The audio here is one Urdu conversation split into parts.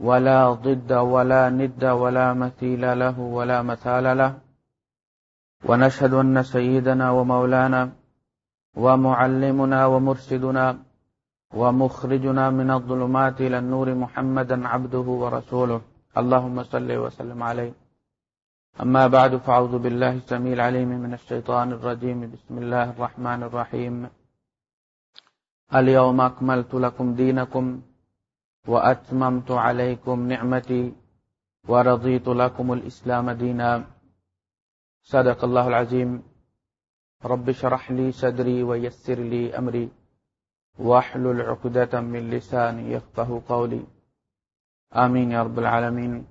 ولا ضد ولا ند ولا مثيل له ولا مثال له. ونشهد أن سيدنا ومولانا ومعلمنا ومرشدنا ومخرجنا من الظلمات إلى النور محمدا عبده ورسوله. اللهم صل وسلم عليه. أما بعد فعوذ بالله السميع العليم من الشيطان الرجيم. بسم الله الرحمن الرحيم. اليوم أكملت لكم دينكم وأتممت عليكم نعمتي ورضيت لكم الإسلام دينا. صدق الله العظيم. رب شرح لي صدري ويسر لي أمري. واحلل عقدة من لساني يفقه قولي. آمين يا رب العالمين.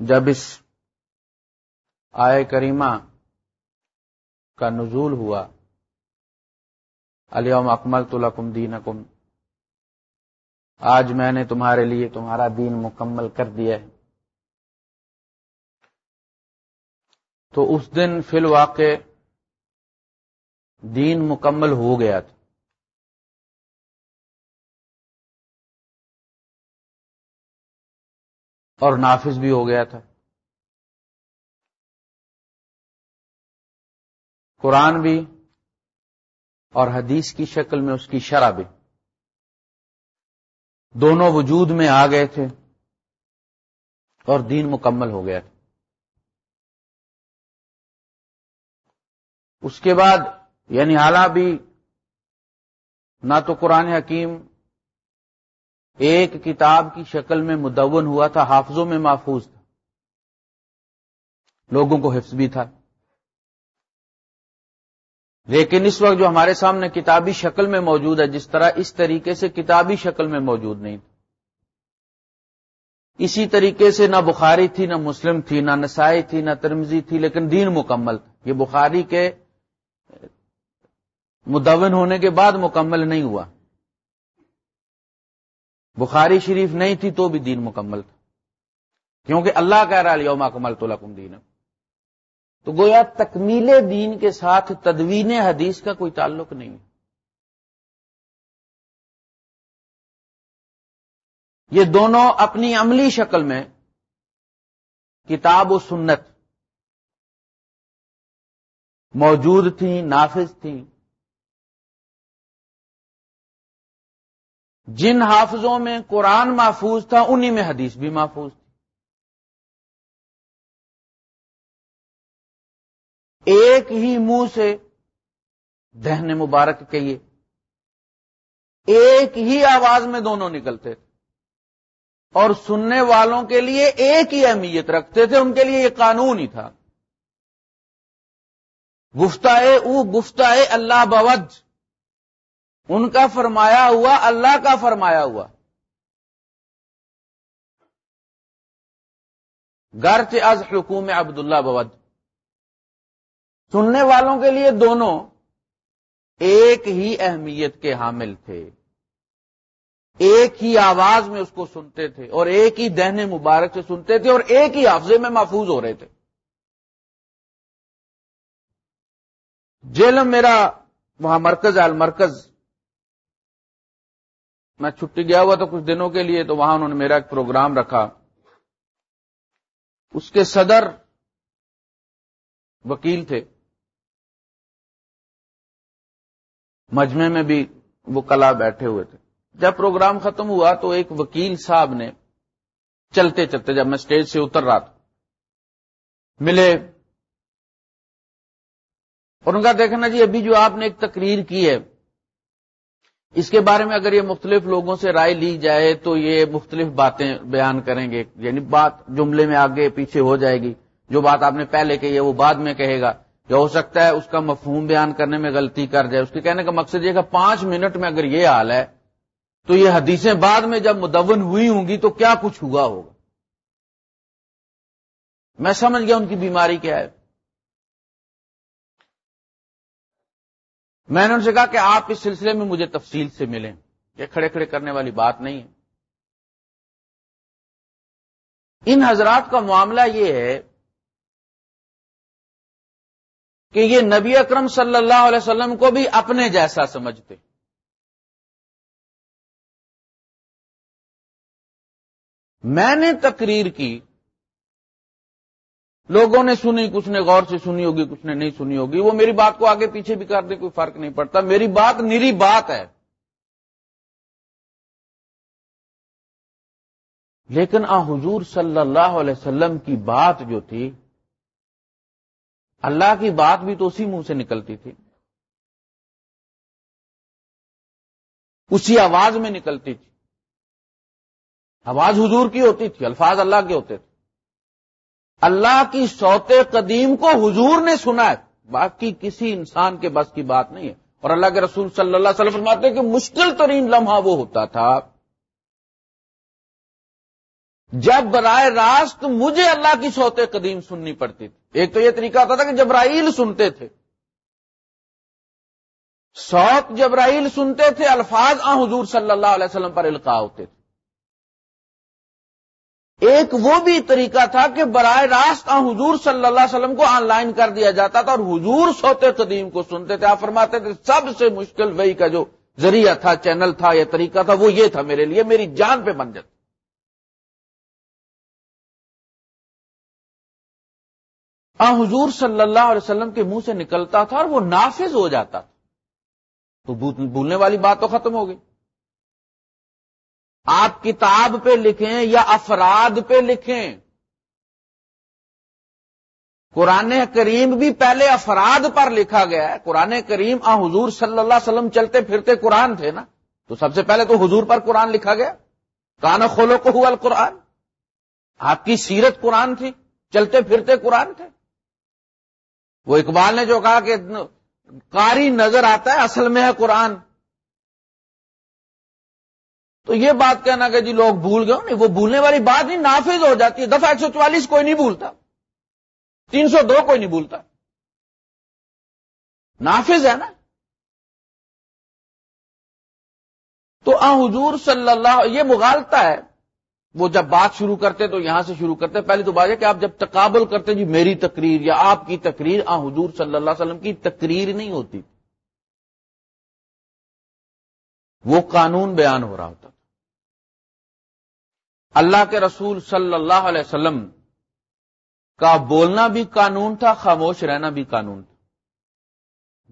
جب اس آئے کریمہ کا نزول ہوا علیہم اکمل تو لکم دین آج میں نے تمہارے لیے تمہارا دین مکمل کر دیا ہے۔ تو اس دن فی الواقع دین مکمل ہو گیا تھا۔ اور نافذ بھی ہو گیا تھا۔ قرآن بھی اور حدیث کی شکل میں اس کی شرح بھی۔ دونوں وجود میں آ گئے تھے اور دین مکمل ہو گیا تھا۔ اس کے بعد یعنی حالہ بھی نہ تو قرآن حکیم ایک کتاب کی شکل میں مدون ہوا تھا، حافظوں میں محفوظ تھا۔ لوگوں کو حفظ بھی تھا۔ لیکن اس وقت جو ہمارے سامنے کتابی شکل میں موجود ہے، جس طرح اس طریقے سے کتابی شکل میں موجود نہیں تھا اسی طریقے سے نہ بخاری تھی، نہ مسلم تھی، نہ نسائی تھی، نہ ترمزی تھی، لیکن دین مکمل۔ تھا یہ بخاری کے مدون ہونے کے بعد مکمل نہیں ہوا۔ بخاری شریف نہیں تھی تو بھی دین مکمل تھا۔ کیونکہ اللہ کہہ رہا ہے یوم اکمل تو لکم دین تو گویا تکمیل دین کے ساتھ تدوین حدیث کا کوئی تعلق نہیں۔ یہ دونوں اپنی عملی شکل میں کتاب و سنت موجود تھیں، نافذ تھیں۔ جن حافظوں میں قرآن محفوظ تھا، انہی میں حدیث بھی محفوظ تھی۔ ایک ہی منہ سے دہن مبارک کہیے۔ ایک ہی آواز میں دونوں نکلتے۔ تھے اور سننے والوں کے لیے ایک ہی اہمیت رکھتے تھے، ان کے لیے یہ قانون ہی تھا۔ گفتائے او، گفتائے اللہ بوج۔ ان کا فرمایا ہوا، اللہ کا فرمایا ہوا۔ گرچ از حکوم عبداللہ بوج۔ سننے والوں کے لیے دونوں ایک ہی اہمیت کے حامل تھے۔ ایک ہی آواز میں اس کو سنتے تھے اور ایک ہی دہنے مبارک سے سنتے تھے اور ایک ہی حافظے میں محفوظ ہو رہے تھے۔ جیل میرا وہاں مرکز ہے، المرکز۔ میں چھٹی گیا ہوا تو کچھ دنوں کے لیے تو وہاں انہوں نے میرا ایک پروگرام رکھا۔ اس کے صدر وکیل تھے۔ مجمع میں بھی وہ کلا بیٹھے ہوئے تھے۔ جب پروگرام ختم ہوا تو ایک وکیل صاحب نے چلتے چلتے جب میں اسٹیج سے اتر رہا تھا، ملے۔ اور ان کا دیکھنا جی ابھی جو آپ نے ایک تقریر کی ہے، اس کے بارے میں اگر یہ مختلف لوگوں سے رائے لی جائے تو یہ مختلف باتیں بیان کریں گے۔ یعنی بات جملے میں آگے پیچھے ہو جائے گی۔ جو بات آپ نے پہلے کہی ہے وہ بعد میں کہے گا۔ یا ہو سکتا ہے اس کا مفہوم بیان کرنے میں غلطی کر جائے، اس کے کہنے کا مقصد یہ کہ پانچ منٹ میں اگر یہ حال ہے، تو یہ حدیثیں بعد میں جب مدون ہوئی ہوں گی تو کیا کچھ ہوا ہوگا؟ میں سمجھ گیا ان کی بیماری کیا ہے۔ میں نے ان سے کہا کہ آپ اس سلسلے میں مجھے تفصیل سے ملیں، یہ کھڑے کھڑے کرنے والی بات نہیں ہے۔ ان حضرات کا معاملہ یہ ہے کہ یہ نبی اکرم صلی اللہ علیہ وسلم کو بھی اپنے جیسا سمجھتے۔ میں نے تقریر کی۔ لوگوں نے سنی، کچھ نے غور سے سنی ہوگی، کچھ نے نہیں سنی ہوگی۔ وہ میری بات کو آگے پیچھے بھی کر دے کوئی فرق نہیں پڑتا۔ میری بات میری بات ہے۔ لیکن آ حضور صلی اللہ علیہ وسلم کی بات جو تھی اللہ کی بات بھی تو اسی منہ سے نکلتی تھی۔ اسی آواز میں نکلتی تھی۔ آواز حضور کی ہوتی تھی، الفاظ اللہ کے ہوتے تھے۔ اللہ کی سوتے قدیم کو حضور نے سنا ہے۔ باقی کسی انسان کے بس کی بات نہیں ہے۔ اور اللہ کے رسول صلی اللہ علیہ وسلم فرماتے ہیں کہ مشکل ترین لمحہ وہ ہوتا تھا۔ جب برائے راست مجھے اللہ کی سوتے قدیم سننی پڑتی تھی۔ ایک تو یہ طریقہ ہوتا تھا کہ جبرائیل سنتے تھے۔ سوت جبرائیل سنتے تھے، الفاظ آ حضور صلی اللہ علیہ وسلم پر القاع ہوتے تھے۔ ایک وہ بھی طریقہ تھا کہ برائے راست آ حضور صلی اللہ علیہ وسلم کو آن لائن کر دیا جاتا تھا اور حضور سوتے قدیم کو سنتے تھے۔ آپ فرماتے تھے، سب سے مشکل وہی کا جو ذریعہ تھا، چینل تھا یا طریقہ تھا، وہ یہ تھا میرے لیے، میری جان پہ بن جاتا حضور صلی اللہ علیہ وسلم کے منہ سے نکلتا تھا اور وہ نافذ ہو جاتا تھا۔ تو بھولنے والی بات تو ختم ہو گئی۔ آپ کتاب پہ لکھیں یا افراد پہ لکھیں۔ قرآن کریم بھی پہلے افراد پر لکھا گیا ہے۔ قرآن کریم، آ، حضور صلی اللہ علیہ وسلم چلتے پھرتے قرآن تھے نا۔ تو سب سے پہلے تو حضور پر قرآن لکھا گیا۔ کان کھولو کو ہوا قرآن آپ کی سیرت قرآن تھی، چلتے پھرتے قرآن تھے۔ وہ اقبال نے جو کہا کہ قاری نظر آتا ہے، اصل میں ہے قرآن۔ تو یہ بات کہنا کہ جی لوگ بھول گئے نہیں، وہ بھولنے والی بات نہیں، نافذ ہو جاتی ہے۔ دفعہ ایک سو چوالیس کوئی نہیں بھولتا، تین سو دو کوئی نہیں بھولتا۔ نافذ ہے نا؟ تو آ حضور صلی اللہ، یہ مغالتا ہے۔ وہ جب بات شروع کرتے تو یہاں سے شروع کرتے پہلی تو بات ہے کہ آپ جب تقابل کرتے جی میری تقریر یا آپ کی تقریر، آ، حضور صلی اللہ علیہ وسلم کی تقریر نہیں ہوتی۔ وہ قانون بیان ہو رہا ہوتا اللہ کے رسول صلی اللہ علیہ وسلم کا بولنا بھی قانون تھا، خاموش رہنا بھی قانون تھا۔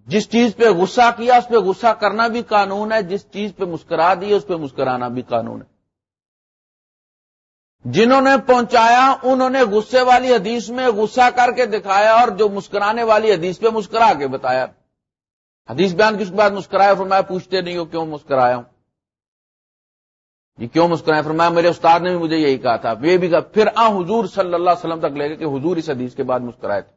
جس چیز پہ غصہ کیا، اس پہ غصہ کرنا بھی قانون ہے، جس چیز پہ مسکرا دی، اس پہ مسکرانا بھی قانون ہے۔ جنہوں نے پہنچایا، انہوں نے غصے والی حدیث میں غصہ کر کے دکھایا اور جو مسکرانے والی حدیث پہ مسکرا کے بتایا۔ حدیث بیان کس بات مسکرایا؟ فرمایا، پوچھتے نہیں ہو کیوں مسکرایا ہوں۔ یہ کیوں مسکرائے فرمایا، میرے استاد نے بھی مجھے یہی کہا تھا۔ یہ بھی کہا، پھر آ حضور صلی اللہ علیہ وسلم تک لے گئے کہ حضور اس حدیث کے بعد مسکرائے تھے۔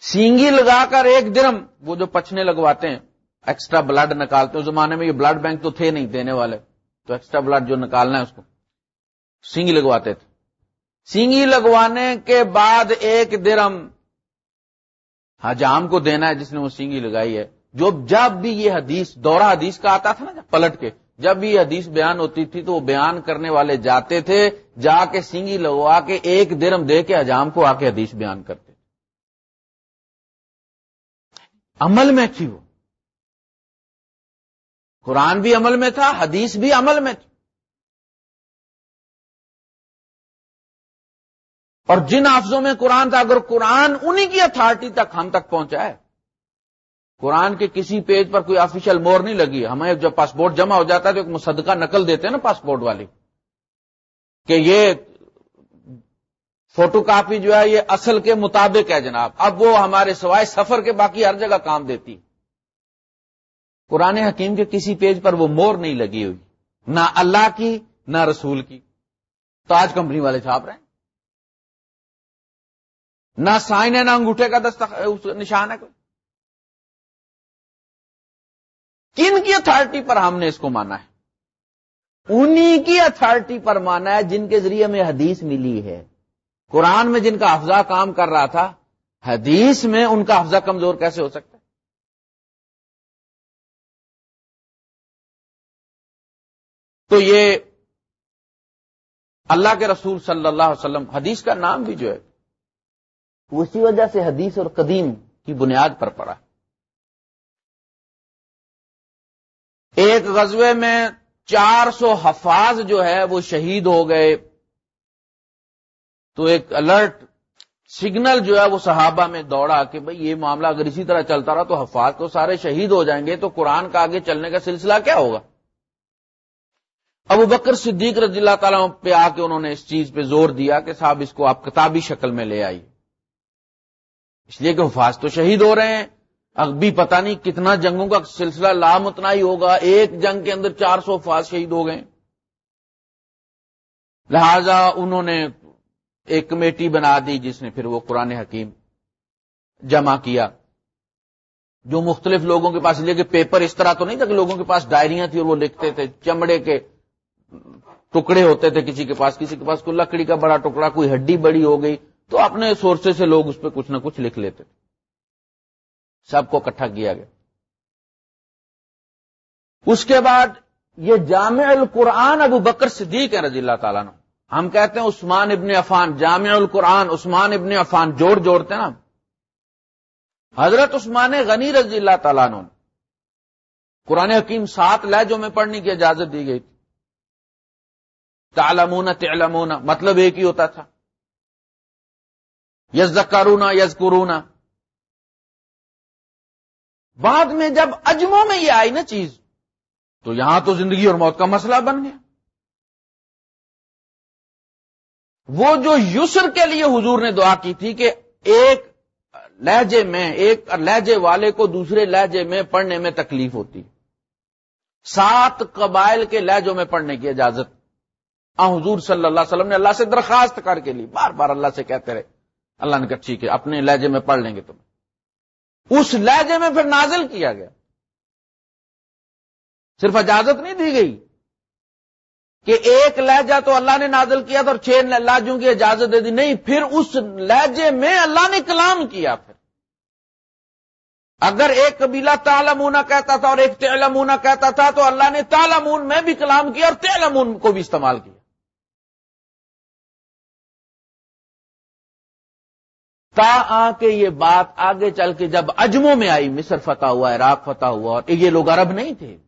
سینگی لگا کر ایک درم، وہ جو پچنے لگواتے ہیں ایکسٹرا بلڈ نکالتے ہیں۔ زمانے میں یہ بلڈ بینک تو تھے نہیں، دینے والے۔ تو ایکسٹرا بلڈ جو نکالنا ہے اس کو۔ سینگی لگواتے تھے۔ سینگی لگوانے کے بعد ایک درم ہاں، حجام کو دینا ہے، جس نے وہ سینگی لگائی ہے۔ جو جب بھی یہ حدیث، دورہ حدیث کا آتا تھا نا پلٹ کے، جب بھی یہ حدیث بیان ہوتی تھی تو وہ بیان کرنے والے جاتے تھے، جا کے سنگی لگوا کے ایک درم دے کے حجام کو آ کے حدیث بیان کرتے۔ عمل میں تھی وہ۔ قرآن بھی عمل میں تھا، حدیث بھی عمل میں تھی اور جن آفزوں میں قرآن تھا، اگر قرآن انہی کی اتھارٹی تک ہم تک پہنچا ہے قرآن کے کسی پیج پر کوئی آفیشیل مور نہیں لگی۔ ہمیں جب پاسپورٹ جمع ہو جاتا ہے تو ایک مصدقہ نقل دیتے ہیں نا پاسپورٹ والی۔ کہ یہ فوٹو کاپی جو ہے، یہ اصل کے مطابق ہے جناب۔ اب وہ ہمارے سوائے سفر کے باقی ہر جگہ کام دیتی۔ قرآن حکیم کے کسی پیج پر وہ مور نہیں لگی ہوئی۔ نہ اللہ کی، نہ رسول کی۔ تو آج کمپنی والے چھاپ رہے ہیں۔ نہ سائن ہے، نہ انگوٹھے کا دست نشان ہے کوئی۔ کن کی اتارٹی پر ہم نے اس کو مانا ہے؟ انہی کی اتارٹی پر مانا ہے جن کے ذریعے ہمیں حدیث ملی ہے۔ قرآن میں جن کا حفظہ کام کر رہا تھا، حدیث میں ان کا حفظہ کمزور کیسے ہو سکتا تو یہ اللہ کے رسول صلی اللہ علیہ وسلم، حدیث کا نام بھی جو ہے، اسی وجہ سے حدیث اور قدیم کی بنیاد پر پڑا۔ ایک غزوے میں چار سو حفاظ جو ہے، وہ شہید ہو گئے۔ تو ایک الرٹ سگنل جو ہے، وہ صحابہ میں دوڑا کہ بھئی یہ معاملہ اگر اسی طرح چلتا رہا تو حفاظ تو سارے شہید ہو جائیں گے، تو قرآن کا آگے چلنے کا سلسلہ کیا ہوگا؟ ابو بکر صدیق رضی اللہ تعالیٰ پہ آ کے انہوں نے اس چیز پہ زور دیا کہ صاحب اس کو آپ کتابی شکل میں لے آئیے۔ اس لیے کہ حفاظ تو شہید ہو رہے ہیں۔ ابھی پتہ نہیں کتنا جنگوں کا سلسلہ لام اتنا ہی ہوگا۔ ایک جنگ کے اندر چار سو حفاظ شہید ہو گئے۔ لہذا انہوں نے ایک کمیٹی بنا دی جس نے پھر وہ قرآن حکیم جمع کیا۔ جو مختلف لوگوں کے پاس لے کے پیپر اس طرح تو نہیں تھا کہ لوگوں کے پاس ڈائریاں تھیں اور وہ لکھتے تھے۔ چمڑے کے ٹکڑے ہوتے تھے کسی کے پاس، کسی کے پاس کوئی لکڑی کا بڑا ٹکڑا، کوئی ہڈی بڑی ہو گئی۔ تو اپنے سورسز سے لوگ اس پہ کچھ نہ کچھ لکھ لیتے۔ تھے سب کو اکٹھا کیا گیا۔ اس کے بعد یہ جامع القرآن ابو بکر صدیق ہے رضی اللہ تعالیٰ نے ہم کہتے ہیں عثمان ابن عفان، جامع القرآن، عثمان ابن عفان جوڑ جوڑتے نا حضرت عثمان غنی رضی اللہ تعالیٰ نے قرآن حکیم سات لہجوں میں پڑھنے کی اجازت دی گئی تھی۔ تعلمون تعلمون مطلب ایک ہی ہوتا تھا۔ یز کرونا یز بعد میں جب اجموں میں یہ آئی نا چیز، تو یہاں تو زندگی اور موت کا مسئلہ بن گیا۔ وہ جو یسر کے لیے حضور نے دعا کی تھی کہ ایک لہجے میں، ایک لہجے والے کو دوسرے لہجے میں پڑھنے میں تکلیف ہوتی۔ سات قبائل کے لہجوں میں پڑھنے کی اجازت۔ حضور صلی اللہ علیہ وسلم نے اللہ سے درخواست کر کے لی۔ بار بار اللہ سے کہتے رہے۔ اللہ نے کہا، ٹھیک ہے، اپنے لہجے میں پڑھ لیں گے تم۔ اس لہجے میں پھر نازل کیا گیا۔ صرف اجازت نہیں دی گئی کہ ایک لہجہ تو اللہ نے نازل کیا تھا اور چھ لہجوں کی اجازت دے دی۔ نہیں، پھر اس لہجے میں اللہ نے کلام کیا پھر۔ اگر ایک قبیلہ تالمونا کہتا تھا اور ایک تیلمونا کہتا تھا تو اللہ نے تالمون میں بھی کلام کیا اور تیلمون کو بھی استعمال کیا۔ تا آ کے یہ بات آگے چل کے جب اجموں میں آئی، مصر فتح ہوا، عراق فتح ہوا، اور یہ لوگ عرب نہیں تھے۔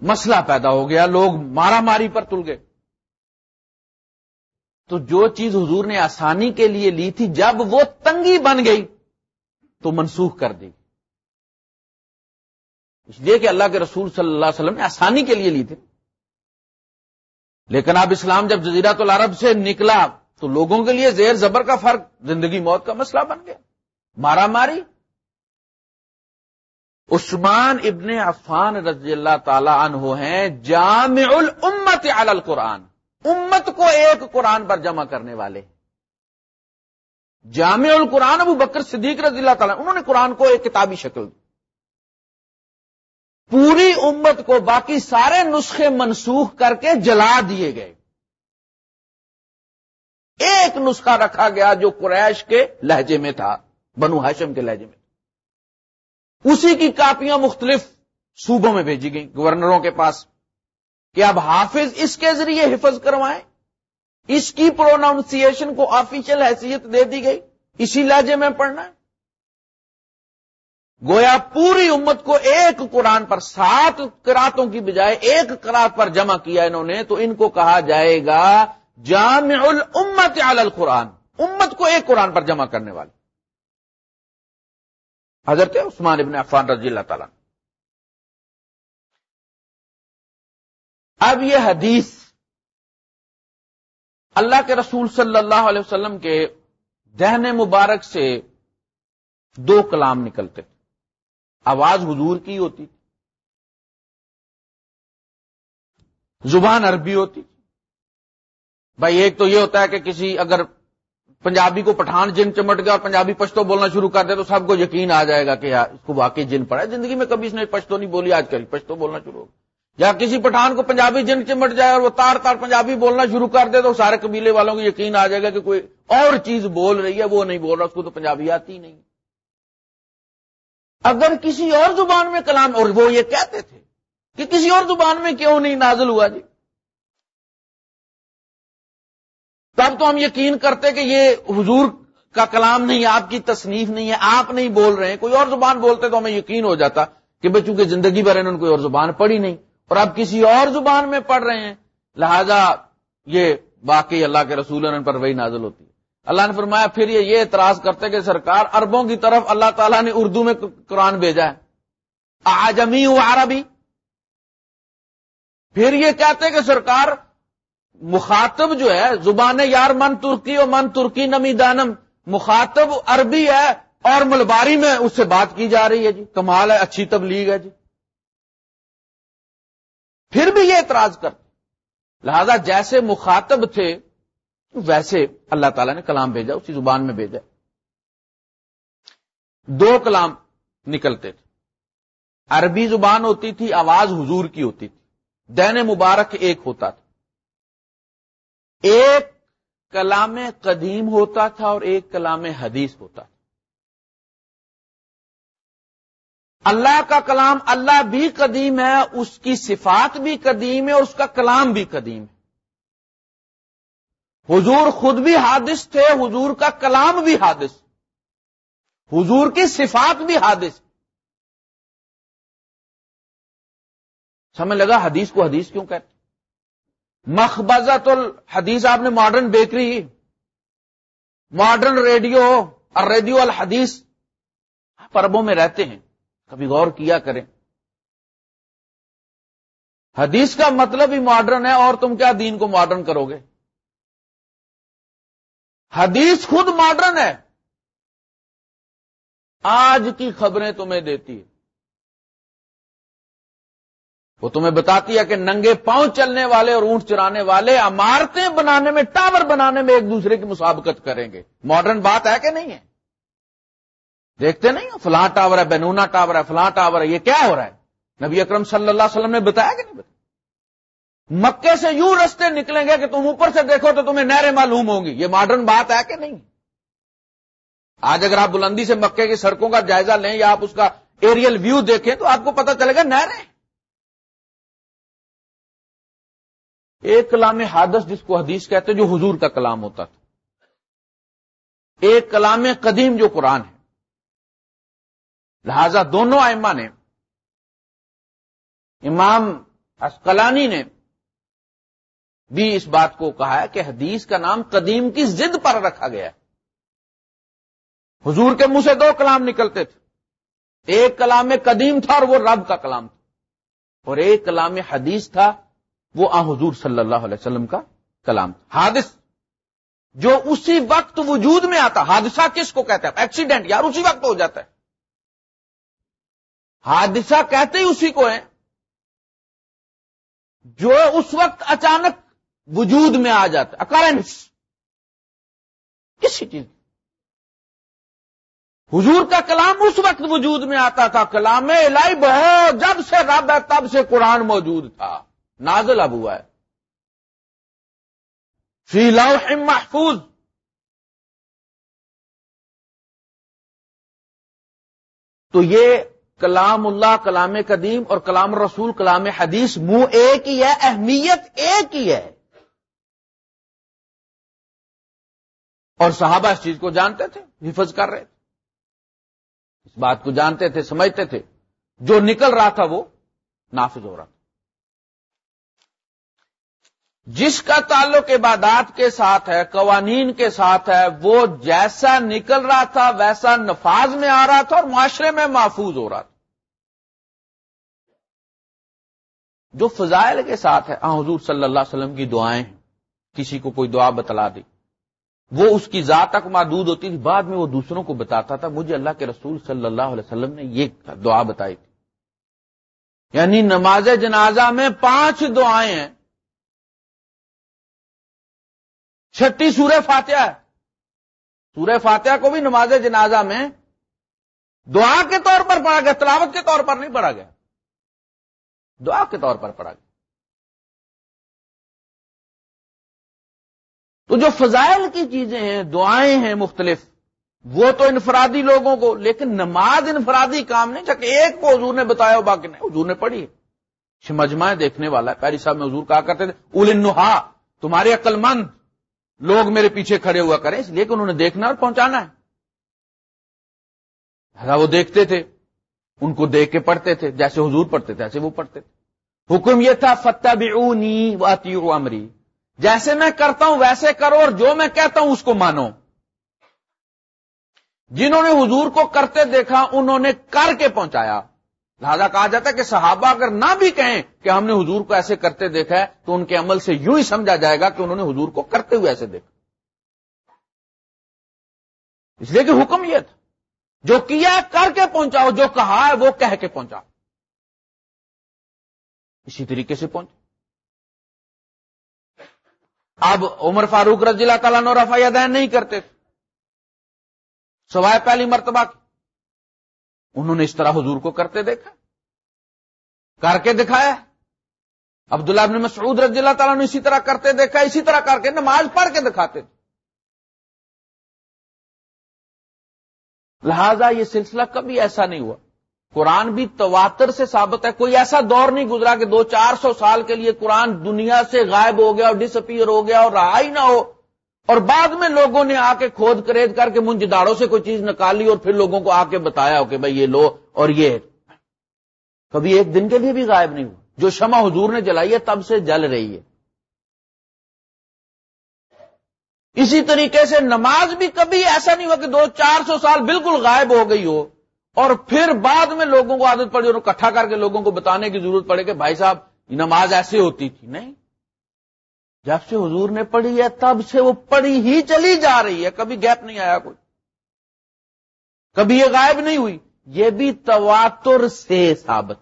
مسئلہ پیدا ہو گیا، لوگ مارا ماری پر تل گئے۔ تو جو چیز حضور نے آسانی کے لیے لی تھی، جب وہ تنگی بن گئی، تو منسوخ کر دی۔ اس لیے کہ اللہ کے رسول صلی اللہ علیہ وسلم نے آسانی کے لیے لی تھی۔ لیکن اب اسلام جب جزیرات العرب سے نکلا تو لوگوں کے لیے زیر زبر کا فرق زندگی موت کا مسئلہ بن گیا۔ مارا ماری۔ عثمان ابن عفان رضی اللہ تعالی عنہ ہیں، جامع الامت علی القرآن۔ امت کو ایک قرآن پر جمع کرنے والے۔ جامع القرآن ابو بکر صدیق رضی اللہ تعالیٰ انہوں نے قرآن کو ایک کتابی شکل دی۔ پوری امت کو باقی سارے نسخے منسوخ کر کے جلا دیے گئے۔ ایک نسخہ رکھا گیا جو قریش کے لہجے میں تھا، بنو ہاشم کے لہجے میں۔ اسی کی کاپیاں مختلف صوبوں میں بھیجی گئیں، گورنروں کے پاس۔ کہ اب حافظ اس کے ذریعے حفظ کروائیں۔ اس کی پروناؤنسیشن کو آفیشل حیثیت دے دی گئی۔ اسی لہجے میں پڑھنا۔ ہے گویا پوری امت کو ایک قرآن پر سات کراتوں کی بجائے ایک کرات پر جمع کیا انہوں نے، تو ان کو کہا جائے گا، جامع الامت علی القرآن۔ امت کو ایک قرآن پر جمع کرنے والے حضرت عثمان ابن عفان رضی اللہ تعالیٰ۔ اب یہ حدیث اللہ کے رسول صلی اللہ علیہ وسلم کے دہن مبارک سے دو کلام نکلتے۔ تھے آواز حضور کی ہوتی تھی۔ زبان عربی ہوتی تھی۔ بھائی ایک تو یہ ہوتا ہے کہ کسی اگر پنجابی کو پٹھان جن چمٹ گیا اور پنجابی پشتو بولنا شروع کر دے تو سب کو یقین آ جائے گا کہ یار اس کو واقعی جن پڑا ہے۔ زندگی میں کبھی اس نے پشتو نہیں بولی، آج کل پشتو بولنا شروع ہو یا کسی پٹھان کو پنجابی جن چمٹ جائے اور وہ تار تار پنجابی بولنا شروع کر دے تو سارے قبیلے والوں کو یقین آ جائے گا کہ کوئی اور چیز بول رہی ہے، وہ نہیں بول رہا، اس کو تو پنجابی آتی نہیں۔ اگر کسی اور زبان میں کلام، اور وہ یہ کہتے تھے کہ کسی اور زبان میں کیوں نہیں نازل ہوا جی؟ تب تو ہم یقین کرتے کہ یہ حضور کا کلام نہیں، آپ کی تصنیف نہیں ہے، آپ نہیں بول رہے ہیں، کوئی اور زبان بولتے تو ہمیں یقین ہو جاتا کہ بھائی چونکہ زندگی بھر انہوں نے کوئی اور زبان پڑھی نہیں۔ اور اب کسی اور زبان میں پڑھ رہے ہیں، لہذا یہ واقعی اللہ کے رسول پر وہی نازل ہوتی ہے۔ اللہ نے فرمایا، پھر یہ یہ اعتراض کرتے کہ سرکار اربوں کی طرف اللہ تعالیٰ نے اردو میں قرآن بھیجا ہے۔ آجمی عربی۔ پھر یہ کہتے کہ سرکار مخاطب جو ہے، زبان یار من ترکی اور من ترکی نمی دانم، مخاطب عربی ہے اور ملباری میں اس سے بات کی جا رہی ہے جی۔ کمال ہے، اچھی تبلیغ ہے جی۔ پھر بھی یہ اعتراض کرتے۔ لہذا جیسے مخاطب تھے ویسے اللہ تعالیٰ نے کلام بھیجا، اسی زبان میں بھیجا۔ دو کلام نکلتے تھے۔ عربی زبان ہوتی تھی، آواز حضور کی ہوتی تھی۔ دین مبارک ایک ہوتا تھا۔ ایک کلام قدیم ہوتا تھا اور ایک کلام حدیث ہوتا تھا۔ اللہ کا کلام اللہ بھی قدیم ہے، اس کی صفات بھی قدیم ہے، اور اس کا کلام بھی قدیم ہے۔ حضور خود بھی حادث تھے، حضور کا کلام بھی حادث، حضور کی صفات بھی حادث۔ سمجھ لگا حدیث کو حدیث کیوں کہتے مخبزت الحدیث، آپ نے ماڈرن بیکری ماڈرن ریڈیو اور ریڈیو الحدیث۔ پربوں میں رہتے ہیں، کبھی غور کیا کریں۔ حدیث کا مطلب ہی ماڈرن ہے، اور تم کیا دین کو ماڈرن کرو گے؟ حدیث خود ماڈرن ہے۔ آج کی خبریں تمہیں دیتی ہے وہ تمہیں بتاتی ہے کہ ننگے پاؤں چلنے والے اور اونٹ چرانے والے عمارتیں بنانے میں، ٹاور بنانے میں ایک دوسرے کی مسابقت کریں گے۔ ماڈرن بات ہے کہ نہیں ہے؟ دیکھتے نہیں فلاں ٹاور ہے، بینونا ٹاور ہے، فلاں ٹاور ہے، یہ کیا ہو رہا ہے؟ نبی اکرم صلی اللہ علیہ وسلم نے بتایا کہ نہیں بتایا؟ مکے سے یوں رستے نکلیں گے کہ تم اوپر سے دیکھو تو تمہیں نہریں معلوم ہوں گی۔ یہ ماڈرن بات ہے کہ نہیں؟ آج اگر آپ بلندی سے مکے کی سڑکوں کا جائزہ لیں یا آپ اس کا ایریل ویو دیکھیں تو آپ کو پتا چلے گا نہریں۔ ایک کلام حادث جس کو حدیث کہتے جو حضور کا کلام ہوتا تھا۔ ایک کلام قدیم جو قرآن ہے۔ لہذا دونوں آئمہ نے، امام اسکلانی نے بھی اس بات کو کہا ہے کہ حدیث کا نام قدیم کی زد پر رکھا گیا ہے۔ حضور کے منہ سے دو کلام نکلتے تھے۔ ایک کلام قدیم تھا اور وہ رب کا کلام تھا۔ اور ایک کلام حدیث تھا، وہ آ حضور صلی اللہ علیہ وسلم کا کلام تھا۔ حادث، جو اسی وقت وجود میں آتا، حادثہ کس کو کہتا ہے ایکسیڈنٹ، یار، اسی وقت ہو جاتا ہے۔ حادثہ کہتے ہی اسی کو ہے جو اس وقت اچانک وجود میں آ جاتا اکارنس کسی چیز حضور کا کلام اس وقت وجود میں آتا تھا، کلام الہی بہت جب سے رب ہے، تب سے قرآن موجود تھا۔ نازل اب ہوا ہے۔ فی لوح محفوظ۔ تو یہ کلام اللہ، کلام قدیم اور کلام رسول، کلام حدیث، منہ ایک ہی ہے، اہمیت ایک ہی ہے۔ اور صحابہ اس چیز کو جانتے تھے، حفظ کر رہے تھے۔ اس بات کو جانتے تھے، سمجھتے تھے۔ جو نکل رہا تھا وہ نافذ ہو رہا تھا۔ جس کا تعلق عبادات کے ساتھ ہے، قوانین کے ساتھ ہے، وہ جیسا نکل رہا تھا، ویسا نفاذ میں آ رہا تھا اور معاشرے میں محفوظ ہو رہا تھا۔ جو فضائل کے ساتھ ہے حضور صلی اللہ علیہ وسلم کی دعائیں کسی کو کوئی دعا بتلا دی وہ اس کی ذات تک محدود ہوتی تھی۔ بعد میں وہ دوسروں کو بتاتا تھا، مجھے اللہ کے رسول صلی اللہ علیہ وسلم نے یہ دعا بتائی تھی۔ یعنی نماز جنازہ میں پانچ دعائیں ہیں۔ چھٹی سورہ فاتحہ ہے۔ سورہ فاتحہ کو بھی نماز جنازہ میں دعا کے طور پر پڑھا گیا، تلاوت کے طور پر نہیں پڑھا گیا۔ دعا کے طور پر پڑھا گیا۔ تو جو فضائل کی چیزیں ہیں، دعائیں ہیں مختلف، وہ تو انفرادی لوگوں کو، لیکن نماز انفرادی کام نہیں کہ ایک کو حضور نے بتایا، باقی نہیں، حضور نے پڑھی مجمع دیکھنے والا ہے۔ پیری صاحب میں حضور کہا کرتے تھے اولنحا تمہارے عقل مند لوگ میرے پیچھے کھڑے ہوا کریں، اس لیے کہ انہوں نے دیکھنا اور پہنچانا ہے۔ وہ دیکھتے تھے، ان کو دیکھ کے پڑھتے تھے، جیسے حضور پڑھتے تھے ایسے وہ پڑھتے تھے۔ حکم یہ تھا فتح بھی امری جیسے میں کرتا ہوں ویسے کرو اور جو میں کہتا ہوں اس کو مانو۔ جنہوں نے حضور کو کرتے دیکھا، انہوں نے کر کے پہنچایا۔ لہذا کہا جاتا ہے کہ صحابہ اگر نہ بھی کہیں کہ ہم نے حضور کو ایسے کرتے دیکھا ہے، تو ان کے عمل سے یوں ہی سمجھا جائے گا کہ انہوں نے حضور کو کرتے ہوئے ایسے دیکھا۔ اس لیے کہ حکم یہ تھا، جو کیا کر کے پہنچاؤ، جو کہا ہے وہ کہہ کے پہنچاؤ۔ اسی طریقے سے پہنچ اب عمر فاروق رضی اللہ تعالیٰ نو رفا دین نہیں کرتے تھے۔ سوائے پہلی مرتبہ کی انہوں نے اس طرح حضور کو کرتے دیکھا۔ کر کے دکھایا۔ عبداللہ ابن مسعود رضی اللہ تعالیٰ نے اسی طرح کرتے دیکھا، اسی طرح کر کے نماز پڑھ کے دکھاتے تھے۔ لہذا یہ سلسلہ کبھی ایسا نہیں ہوا۔ قرآن بھی تواتر سے ثابت ہے، کوئی ایسا دور نہیں گزرا کہ دو چار سو سال کے لیے قرآن دنیا سے غائب ہو گیا اور ڈس اپیئر ہو گیا اور رہا ہی نہ ہو۔ اور بعد میں لوگوں نے آ کے کھود کرید کر کے منجداروں سے کوئی چیز نکالی اور پھر لوگوں کو آ کے بتایا ہو کہ بھائی یہ لو اور یہ۔ کبھی ایک دن کے لیے بھی غائب نہیں ہوا۔ جو شمع حضور نے جلائی ہے، تب سے جل رہی ہے۔ اسی طریقے سے نماز بھی کبھی ایسا نہیں ہوا کہ دو چار سو سال بالکل غائب ہو گئی ہو۔ اور پھر بعد میں لوگوں کو عادت پڑی اور اکٹھا کر کے لوگوں کو بتانے کی ضرورت پڑے کہ بھائی صاحب نماز ایسے ہوتی تھی۔ نہیں۔ جب سے حضور نے پڑھی ہے، تب سے وہ پڑھی ہی چلی جا رہی ہے۔ کبھی گیپ نہیں آیا کوئی۔ کبھی یہ غائب نہیں ہوئی۔ یہ بھی تواتر سے ثابت۔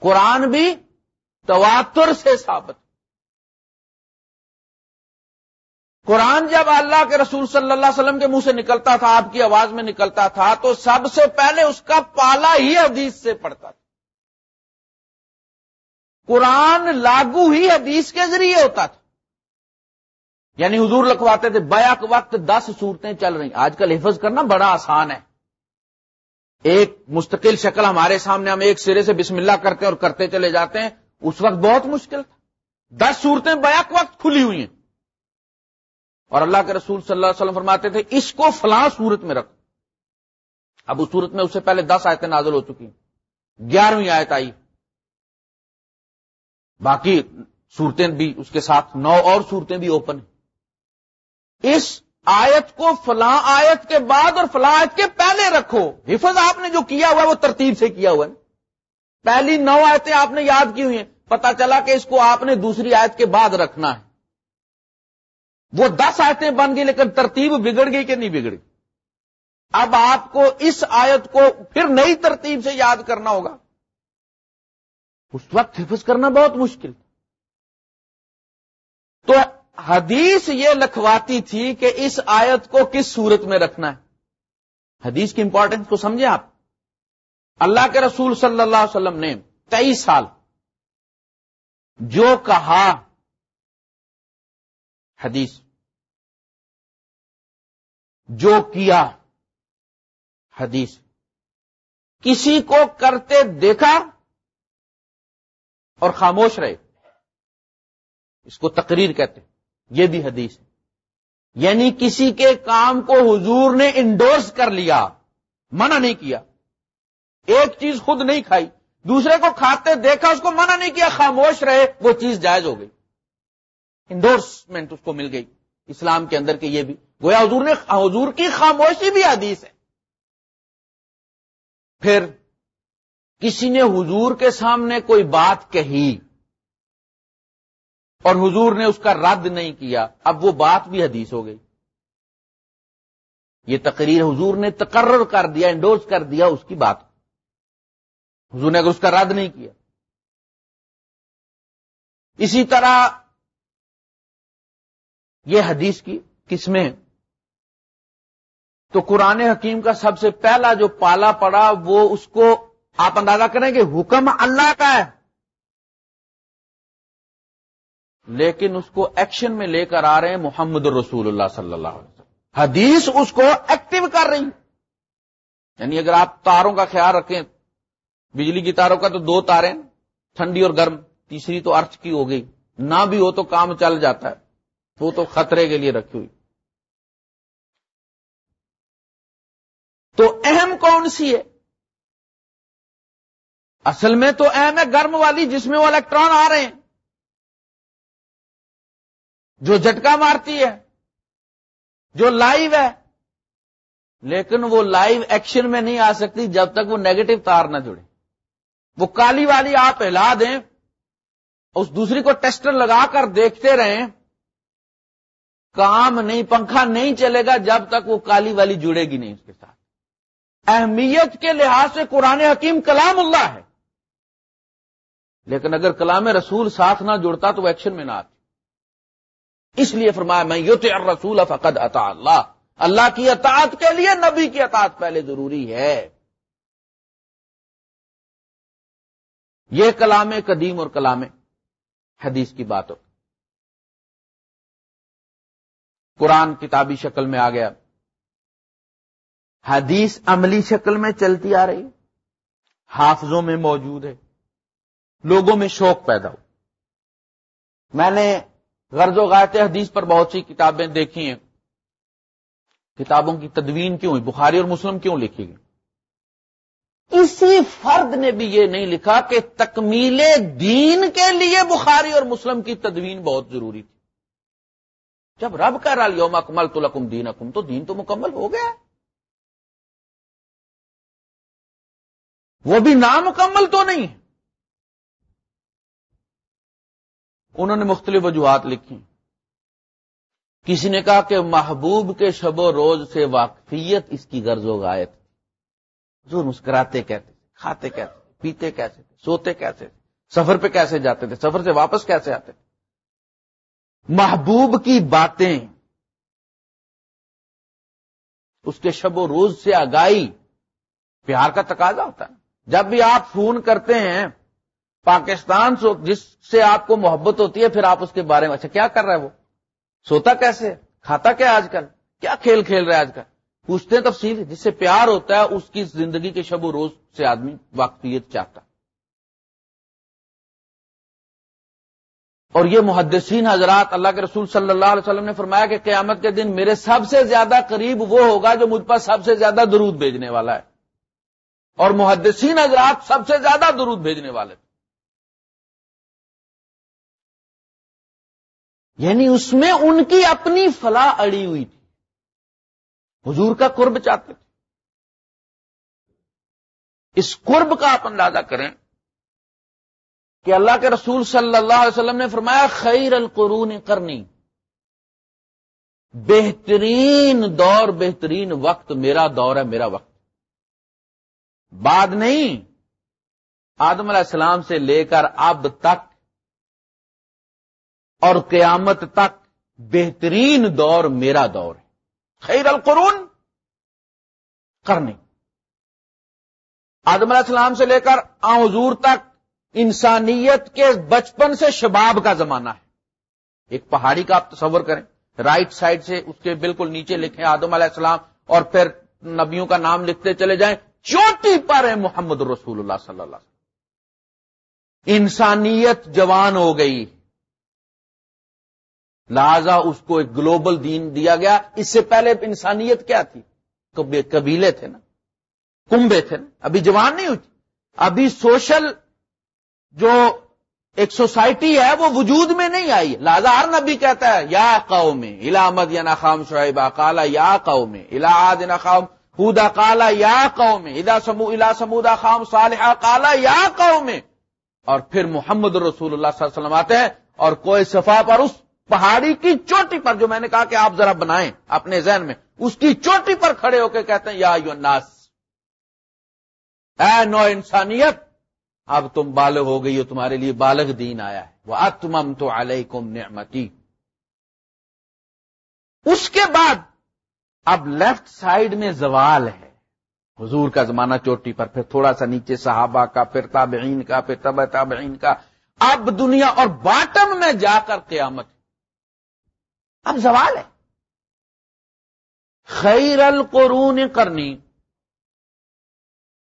قرآن بھی تواتر سے ثابت۔ قرآن جب اللہ کے رسول صلی اللہ علیہ وسلم کے منہ سے نکلتا تھا، آپ کی آواز میں نکلتا تھا، تو سب سے پہلے اس کا پالا ہی حدیث سے پڑتا تھا۔ قرآن لاگو ہی حدیث کے ذریعے ہوتا تھا۔ یعنی حضور لکھواتے تھے، بیک وقت دس صورتیں چل رہی۔ آج کل حفظ کرنا بڑا آسان ہے۔ ایک مستقل شکل ہمارے سامنے، ہم ایک سرے سے بسم اللہ کرتے اور کرتے چلے جاتے ہیں۔ اس وقت بہت مشکل تھا۔ دس صورتیں بیک وقت کھلی ہوئی ہیں۔ اور اللہ کے رسول صلی اللہ علیہ وسلم فرماتے تھے، اس کو فلاں صورت میں رکھو اب اس صورت میں اس سے پہلے دس آیتیں نازل ہو چکی ہیں۔ گیارہویں آیت آئی۔ باقی صورتیں بھی اس کے ساتھ نو اور صورتیں بھی اوپن ہیں۔ اس آیت کو فلاں آیت کے بعد اور فلاں آیت کے پہلے رکھو۔ حفظ آپ نے جو کیا ہوا ہے وہ ترتیب سے کیا ہوا ہے۔ پہلی نو آیتیں آپ نے یاد کی ہوئی ہیں۔ پتا چلا کہ اس کو آپ نے دوسری آیت کے بعد رکھنا ہے۔ وہ دس آیتیں بن گئی لیکن ترتیب بگڑ گئی کہ نہیں بگڑ گئی اب آپ کو اس آیت کو پھر نئی ترتیب سے یاد کرنا ہوگا۔ اس وقت حفظ کرنا بہت مشکل۔ تو حدیث یہ لکھواتی تھی کہ اس آیت کو کس صورت میں رکھنا ہے؟ حدیث کی امپورٹینس کو سمجھے آپ؟ اللہ کے رسول صلی اللہ علیہ وسلم نے تیئیس سال جو کہا حدیث۔ جو کیا حدیث۔ کسی کو کرتے دیکھا اور خاموش رہے۔ اس کو تقریر کہتے ہیں۔ یہ بھی حدیث ہے۔ یعنی کسی کے کام کو حضور نے انڈورس کر لیا، منع نہیں کیا۔ ایک چیز خود نہیں کھائی، دوسرے کو کھاتے دیکھا، اس کو منع نہیں کیا، خاموش رہے، وہ چیز جائز ہو گئی۔ انڈورسمنٹ اس کو مل گئی، اسلام کے اندر کے یہ بھی۔ گویا حضور نے، حضور کی خاموشی بھی حدیث ہے۔ پھر کسی نے حضور کے سامنے کوئی بات کہی اور حضور نے اس کا رد نہیں کیا، اب وہ بات بھی حدیث ہو گئی۔ یہ تقریر حضور نے تقرر کر دیا انڈورس کر دیا اس کی بات۔ حضور نے اگر اس کا رد نہیں کیا۔ اسی طرح یہ حدیث کی قسمیں تو قرآن حکیم کا سب سے پہلا جو پالا پڑا وہ اس کو آپ اندازہ کریں کہ حکم اللہ کا ہے۔ لیکن اس کو ایکشن میں لے کر آ رہے ہیں محمد رسول اللہ صلی اللہ علیہ وسلم۔ حدیث اس کو ایکٹیو کر رہی۔ یعنی اگر آپ تاروں کا خیال رکھیں، بجلی کی تاروں کا تو دو تاریں، ٹھنڈی اور گرم، تیسری تو ارچ کی ہو گئی۔ نہ بھی ہو تو کام چل جاتا ہے۔ وہ تو خطرے کے لیے رکھی ہوئی۔ تو اہم کون سی ہے؟ اصل میں تو اہم ہے گرم والی جس میں وہ الیکٹران آ رہے ہیں۔ جو جھٹکا مارتی ہے، جو لائیو ہے، لیکن وہ لائیو ایکشن میں نہیں آ سکتی جب تک وہ نیگیٹو تار نہ جڑے۔ وہ کالی والی آپ ہلا دیں، اس دوسری کو ٹیسٹر لگا کر دیکھتے رہیں۔ کام نہیں، پنکھا نہیں چلے گا جب تک وہ کالی والی جڑے گی نہیں اس کے ساتھ۔ اہمیت کے لحاظ سے قرآن حکیم کلام اللہ ہے۔ لیکن اگر کلام رسول ساتھ نہ جڑتا تو وہ ایکشن میں نہ آتی۔ اس لیے فرمایا میں یوت رسول فقد اطا اللہ۔ اللہ کی اطاعت کے لیے نبی کی اطاعت پہلے ضروری ہے۔ یہ کلام قدیم اور کلام حدیث کی بات ہو قرآن کتابی شکل میں آ گیا۔ حدیث عملی شکل میں چلتی آ رہی۔ حافظوں میں موجود ہے۔ لوگوں میں شوق پیدا ہو۔ میں نے غرض و غائط حدیث پر بہت سی کتابیں دیکھی ہیں۔ کتابوں کی تدوین کیوں ہوئی؟ بخاری اور مسلم کیوں لکھی گئی؟ کسی فرد نے بھی یہ نہیں لکھا کہ تکمیل دین کے لیے بخاری اور مسلم کی تدوین بہت ضروری تھی۔ جب رب کا رال یوم اکمل تو لکم دین اکم تو دین تو مکمل ہو گیا۔ وہ بھی نامکمل تو نہیں۔ انہوں نے مختلف وجوہات لکھی۔ کسی نے کہا کہ محبوب کے شب و روز سے واقفیت اس کی غرض و غائب جو مسکراتے کہتے کھاتے کہتے پیتے کیسے تھے، سوتے کیسے تھے، سفر پہ کیسے جاتے تھے، سفر سے واپس کیسے آتے تھے؟ محبوب کی باتیں، اس کے شب و روز سے آگاہی، پیار کا تقاضا ہوتا ہے۔ جب بھی آپ فون کرتے ہیں، پاکستان جس سے آپ کو محبت ہوتی ہے، پھر آپ اس کے بارے میں اچھا کیا کر رہا ہے وہ؟ سوتا کیسے؟ کھاتا کیا آج کل؟ کیا کھیل کھیل رہا ہے آج کل؟ پوچھتے ہیں تفصیل، جس سے پیار ہوتا ہے، اس کی زندگی کے شب و روز سے آدمی واقفیت چاہتا ہے۔ اور یہ محدثین حضرات اللہ کے رسول صلی اللہ علیہ وسلم نے فرمایا کہ قیامت کے دن میرے سب سے زیادہ قریب وہ ہوگا جو مجھ پر سب سے زیادہ درود بھیجنے والا ہے۔ اور محدثین حضرات سب سے زیادہ درود بھیجنے والے یعنی اس میں ان کی اپنی فلاح اڑی ہوئی تھی۔ حضور کا قرب چاہتے تھے۔ اس قرب کا آپ اندازہ کریں کہ اللہ کے رسول صلی اللہ علیہ وسلم نے فرمایا، خیر القرون کرنی بہترین دور، بہترین وقت، میرا دور ہے، میرا وقت۔ بعد نہیں، آدم علیہ السلام سے لے کر اب تک اور قیامت تک بہترین دور، میرا دور ہے۔ خیر القرون کرنے آدم علیہ السلام سے لے کر حضور تک انسانیت کے بچپن سے شباب کا زمانہ ہے۔ ایک پہاڑی کا آپ تصور کریں رائٹ سائڈ سے اس کے بالکل نیچے لکھیں آدم علیہ السلام اور پھر نبیوں کا نام لکھتے چلے جائیں چوٹی پر ہے محمد رسول اللہ صلی اللہ علیہ وسلم۔ انسانیت جوان ہو گئی۔ لہذا اس کو ایک گلوبل دین دیا گیا۔ اس سے پہلے انسانیت کیا تھی؟ قبیلے تھے نا، کنبے تھے نا۔ ابھی جوان نہیں ہوئی۔ ابھی سوشل جو ایک سوسائٹی ہے وہ وجود میں نہیں آئی۔ لہذا ہر نبی کہتا ہے، یا قوم علامت یا ناخام شعیبہ کالا یا قوم الاد ناخام ہودا کالا یا قوم ادا سمو الا سمودا خام صالحہ کالا یا قوم۔ اور پھر محمد رسول اللہ صلی اللہ علیہ وسلم آتے ہیں اور کوئی صفا پر اس پہاڑی کی چوٹی پر جو میں نے کہا کہ آپ ذرا بنائیں اپنے ذہن میں، اس کی چوٹی پر کھڑے ہو کے کہتے ہیں، یا یو ناس اے نو انسانیت اب تم بالغ ہو گئی ہو، تمہارے لیے بالغ دین آیا ہے۔ وہ اتمم تو علیکم نعمتی اس کے بعد اب لیفٹ سائڈ میں زوال ہے۔ حضور کا زمانہ چوٹی پر، پھر تھوڑا سا نیچے صحابہ کا، پھر تابعین کا، پھر تب تابعین کا۔ اب دنیا اور باٹم میں جا کر قیامت۔ اب زوال ہے۔ خیر القرون کرنی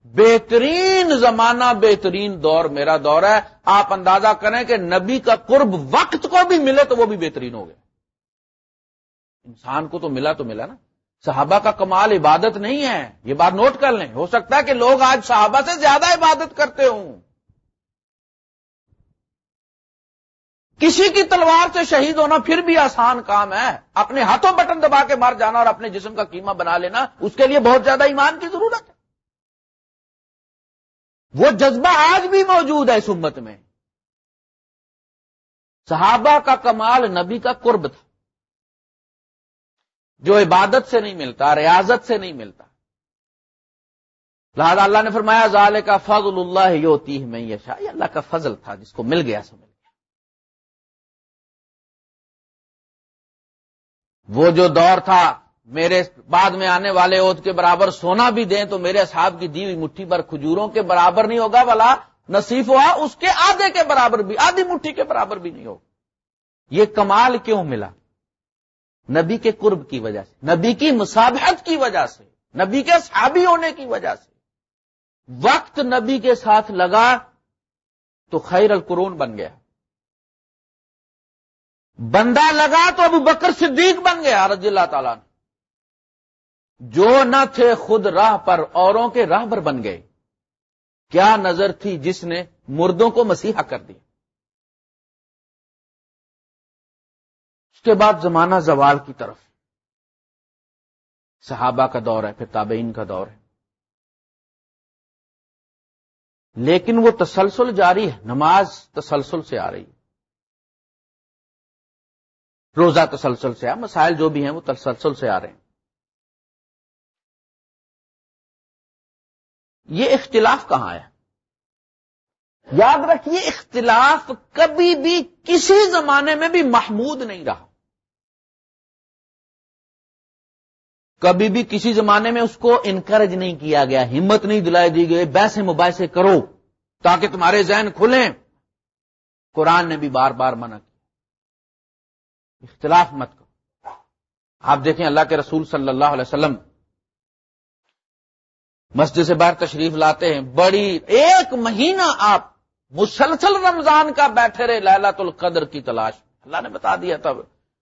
بہترین زمانہ، بہترین دور میرا دور ہے۔ آپ اندازہ کریں کہ نبی کا قرب وقت کو بھی ملے تو وہ بھی بہترین ہو گیا انسان کو تو ملا تو ملا نا۔ صحابہ کا کمال عبادت نہیں ہے۔ یہ بات نوٹ کر لیں۔ ہو سکتا ہے کہ لوگ آج صحابہ سے زیادہ عبادت کرتے ہوں۔ کسی کی تلوار سے شہید ہونا پھر بھی آسان کام ہے۔ اپنے ہاتھوں بٹن دبا کے مار جانا اور اپنے جسم کا قیمہ بنا لینا، اس کے لیے بہت زیادہ ایمان کی ضرورت ہے۔ وہ جذبہ آج بھی موجود ہے اس امت میں۔ صحابہ کا کمال نبی کا قرب تھا۔ جو عبادت سے نہیں ملتا، ریاضت سے نہیں ملتا۔ لہذا اللہ نے فرمایا ظال کا فضل اللہ یوتی میں یہ اللہ کا فضل تھا جس کو مل گیا، سو مل گیا۔ وہ جو دور تھا میرے بعد میں آنے والے عہد کے برابر سونا بھی دیں تو میرے صاحب کی دی ہوئی مٹھی پر کھجوروں کے برابر نہیں ہوگا بلا نصیف ہوا اس کے آدھے کے برابر بھی، آدھی مٹھی کے برابر بھی نہیں ہوگا۔ یہ کمال کیوں ملا؟ نبی کے قرب کی وجہ سے، نبی کی مسابحت کی وجہ سے، نبی کے صحابی ہونے کی وجہ سے۔ وقت نبی کے ساتھ لگا تو خیر القرون بن گیا۔ بندہ لگا تو ابو بکر صدیق بن گیا رضی اللہ تعالیٰ نے جو نہ تھے خود راہ پر اوروں کے راہ پر بن گئے۔ کیا نظر تھی جس نے مردوں کو مسیحا کر دیا اس کے بعد زمانہ زوال کی طرف۔ صحابہ کا دور ہے، پھر تابعین کا دور ہے۔ لیکن وہ تسلسل جاری ہے، نماز تسلسل سے آ رہی ہے۔ روزہ تسلسل سے آ، مسائل جو بھی ہیں وہ تسلسل سے آ رہے ہیں۔ یہ اختلاف کہاں ہے؟ یاد رکھیے، اختلاف کبھی بھی کسی زمانے میں بھی محمود نہیں رہا۔ کبھی بھی کسی زمانے میں اس کو انکریج نہیں کیا گیا، ہمت نہیں دلائی دی گئی بیسے مباحثے کرو تاکہ تمہارے ذہن کھلیں۔ قرآن نے بھی بار بار منع کیا۔ اختلاف مت کرو۔ آپ دیکھیں اللہ کے رسول صلی اللہ علیہ وسلم مسجد سے باہر تشریف لاتے ہیں، بڑی ایک مہینہ آپ مسلسل رمضان کا بیٹھے رہے للت القدر کی تلاش۔ اللہ نے بتا دیا تب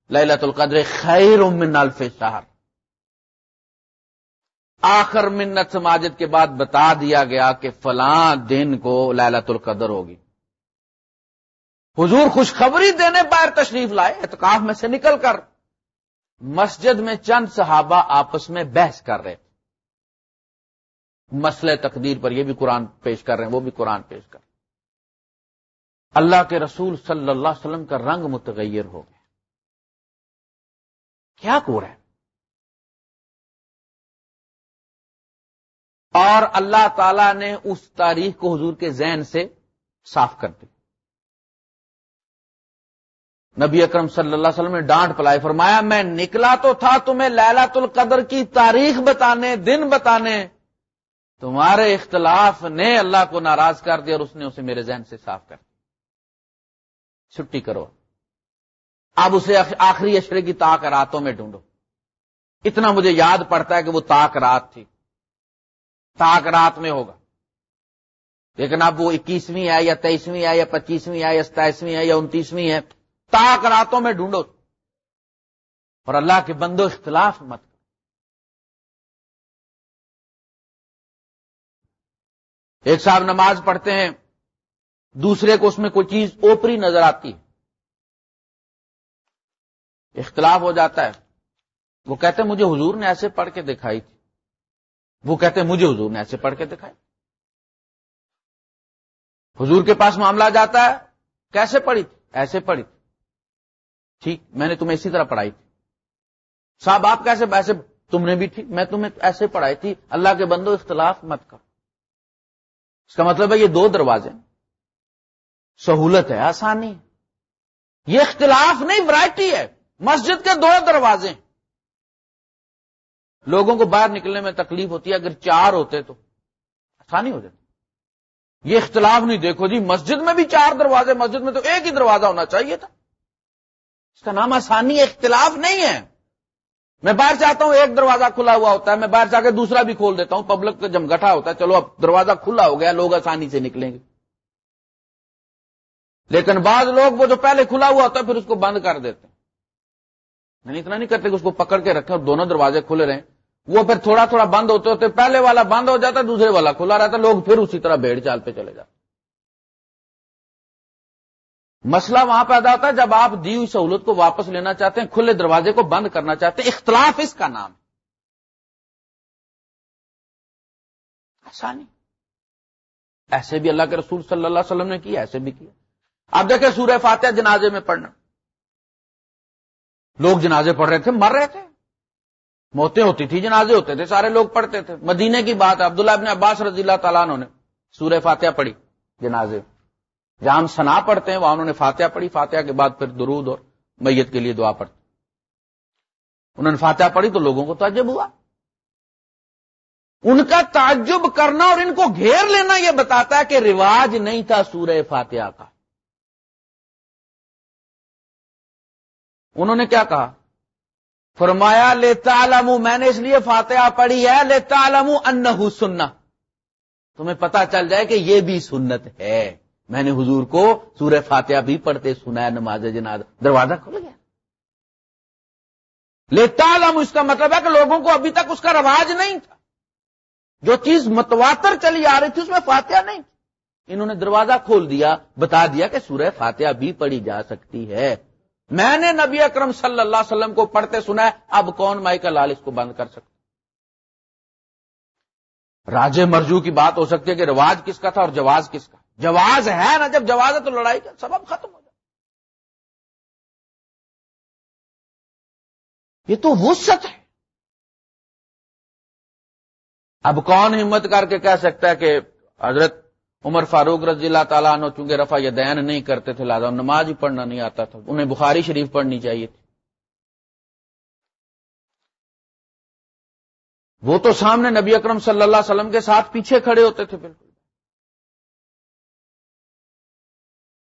للت القدر خیر من الف شہر۔ آخر منت سماجت کے بعد بتا دیا گیا کہ فلاں دن کو للت القدر ہوگی۔ حضور خوشخبری دینے باہر تشریف لائے، اعتکاف میں سے نکل کر مسجد میں چند صحابہ آپس میں بحث کر رہے۔ تھے مسئلہ تقدیر پر یہ بھی قرآن پیش کر رہے ہیں، وہ بھی قرآن پیش کر رہے ہیں۔ اللہ کے رسول صلی اللہ علیہ وسلم کا رنگ متغیر ہو گیا۔ کیا کو ہے؟ اور اللہ تعالی نے اس تاریخ کو حضور کے ذہن سے صاف کر دی نبی اکرم صلی اللہ علیہ وسلم نے ڈانٹ پلائی، فرمایا، میں نکلا تو تھا تمہیں للت القدر کی تاریخ بتانے، دن بتانے تمہارے اختلاف نے اللہ کو ناراض کر دیا اور اس نے اسے میرے ذہن سے صاف کر دیا۔ چھٹی کرو۔ اب اسے آخری اشرے کی تاک راتوں میں ڈھونڈو۔ اتنا مجھے یاد پڑتا ہے کہ وہ تاک رات تھی۔ تاک رات میں ہوگا۔ لیکن اب وہ اکیسویں ہے یا تیئیسویں ہے یا پچیسویں ہے یا ستائیسویں ہے یا انتیسویں ہے۔ تاک راتوں میں ڈھونڈو۔ اور اللہ کے بندو اختلاف مت ایک صاحب نماز پڑھتے ہیں، دوسرے کو اس میں کوئی چیز اوپری نظر آتی ہے۔ اختلاف ہو جاتا ہے۔ وہ کہتے ہیں، مجھے حضور نے ایسے پڑھ کے دکھائی تھی۔ وہ کہتے ہیں، مجھے حضور نے ایسے پڑھ کے دکھائی۔ حضور کے پاس معاملہ جاتا ہے، کیسے پڑھی تھی؟ ایسے پڑھی تھی۔ ٹھیک، میں نے تمہیں اسی طرح پڑھائی تھی۔ صاحب، آپ کیسے، ایسے، تم نے بھی ٹھیک، میں تمہیں ایسے پڑھائی تھی۔ اللہ کے بندو، اختلاف مت کرو۔ اس کا مطلب ہے یہ دو دروازے سہولت ہے، آسانی۔ یہ اختلاف نہیں ورائٹی ہے۔ مسجد کے دو دروازے لوگوں کو باہر نکلنے میں تکلیف ہوتی ہے، اگر چار ہوتے تو۔ آسانی ہو جاتی۔ یہ اختلاف نہیں، دیکھو جی مسجد میں بھی چار دروازے، مسجد میں تو ایک ہی دروازہ ہونا چاہیے تھا۔ اس کا نام آسانی، اختلاف نہیں ہے۔ میں باہر چاہتا ہوں، ایک دروازہ کھلا ہوا ہوتا ہے، میں باہر چاہ کے دوسرا بھی کھول دیتا ہوں پبلک کا جمگٹا ہوتا ہے، چلو اب دروازہ کھلا ہو گیا، لوگ آسانی سے نکلیں گے۔ لیکن بعض لوگ وہ جو پہلے کھلا ہوا ہوتا ہے، پھر اس کو بند کر دیتے ہیں۔ اتنا نہیں کرتے کہ اس کو پکڑ کے رکھے اور دونوں دروازے کھلے رہیں۔ وہ پھر تھوڑا تھوڑا بند ہوتے ہوتے پہلے والا بند ہو جاتا ہے دوسرے والا کھلا رہتا، لوگ پھر اسی طرح بھیڑ چال پہ چلے جاتے۔ مسئلہ وہاں پیدا ہوتا ہے جب آپ دی ہوئی سہولت کو واپس لینا چاہتے ہیں، کھلے دروازے کو بند کرنا چاہتے ہیں، اختلاف اس کا نام آسانی۔ ایسے بھی اللہ کے رسول صلی اللہ علیہ وسلم نے کیا، ایسے بھی کیا۔ آپ دیکھیں سورہ فاتحہ جنازے میں پڑھنا۔ لوگ جنازے پڑھ رہے تھے، مر رہے تھے۔ موتیں ہوتی تھی جنازے ہوتے تھے، سارے لوگ پڑھتے تھے۔ مدینے کی بات ہے عبداللہ ابن عباس رضی اللہ تعالیٰ نے سورہ فاتحہ پڑھی جنازے جہاں ہم سنا پڑھتے ہیں، وہاں انہوں نے فاتحہ پڑھی۔ فاتحہ کے بعد پھر درود اور میت کے لیے دعا پڑھتے انہوں نے فاتحہ پڑھی تو لوگوں کو تعجب ہوا۔ ان کا تعجب کرنا اور ان کو گھیر لینا یہ بتاتا ہے کہ رواج نہیں تھا سورہ فاتحہ کا۔ انہوں نے کیا کہا؟ فرمایا، لے تعلم میں نے اس لیے فاتحہ پڑھی ہے، لے تعلم انہو سننا تمہیں پتا چل جائے کہ یہ بھی سنت ہے۔ میں نے حضور کو سورہ فاتحہ بھی پڑھتے سنا ہے، نماز جناز دروازہ کھل گیا۔ لیتا علم اس کا مطلب ہے کہ لوگوں کو ابھی تک اس کا رواج نہیں تھا۔ جو چیز متواتر چلی آ رہی تھی، اس میں فاتحہ نہیں تھی۔ انہوں نے دروازہ کھول دیا، بتا دیا کہ سورہ فاتحہ بھی پڑھی جا سکتی ہے۔ میں نے نبی اکرم صلی اللہ علیہ وسلم کو پڑھتے سنا ہے، اب کون مائی کا لال اس کو بند کر سکتا؟ راجے مرجو کی بات ہو سکتی ہے کہ رواج کس کا تھا اور جواز کس کا؟ جواز ہے نا جب جواز ہے تو لڑائی کا سبب ختم ہو جائے۔ یہ تو وسط ہے۔ اب کون ہمت کر کے کہہ سکتا ہے کہ حضرت عمر فاروق رضی اللہ تعالیٰ عنہ چونکہ رفع یہ دین نہیں کرتے تھے، لہٰذا نماز ہی پڑھنا نہیں آتا تھا۔ انہیں بخاری شریف پڑھنی چاہیے تھی۔ وہ تو سامنے نبی اکرم صلی اللہ علیہ وسلم کے ساتھ پیچھے کھڑے ہوتے تھے، بالکل۔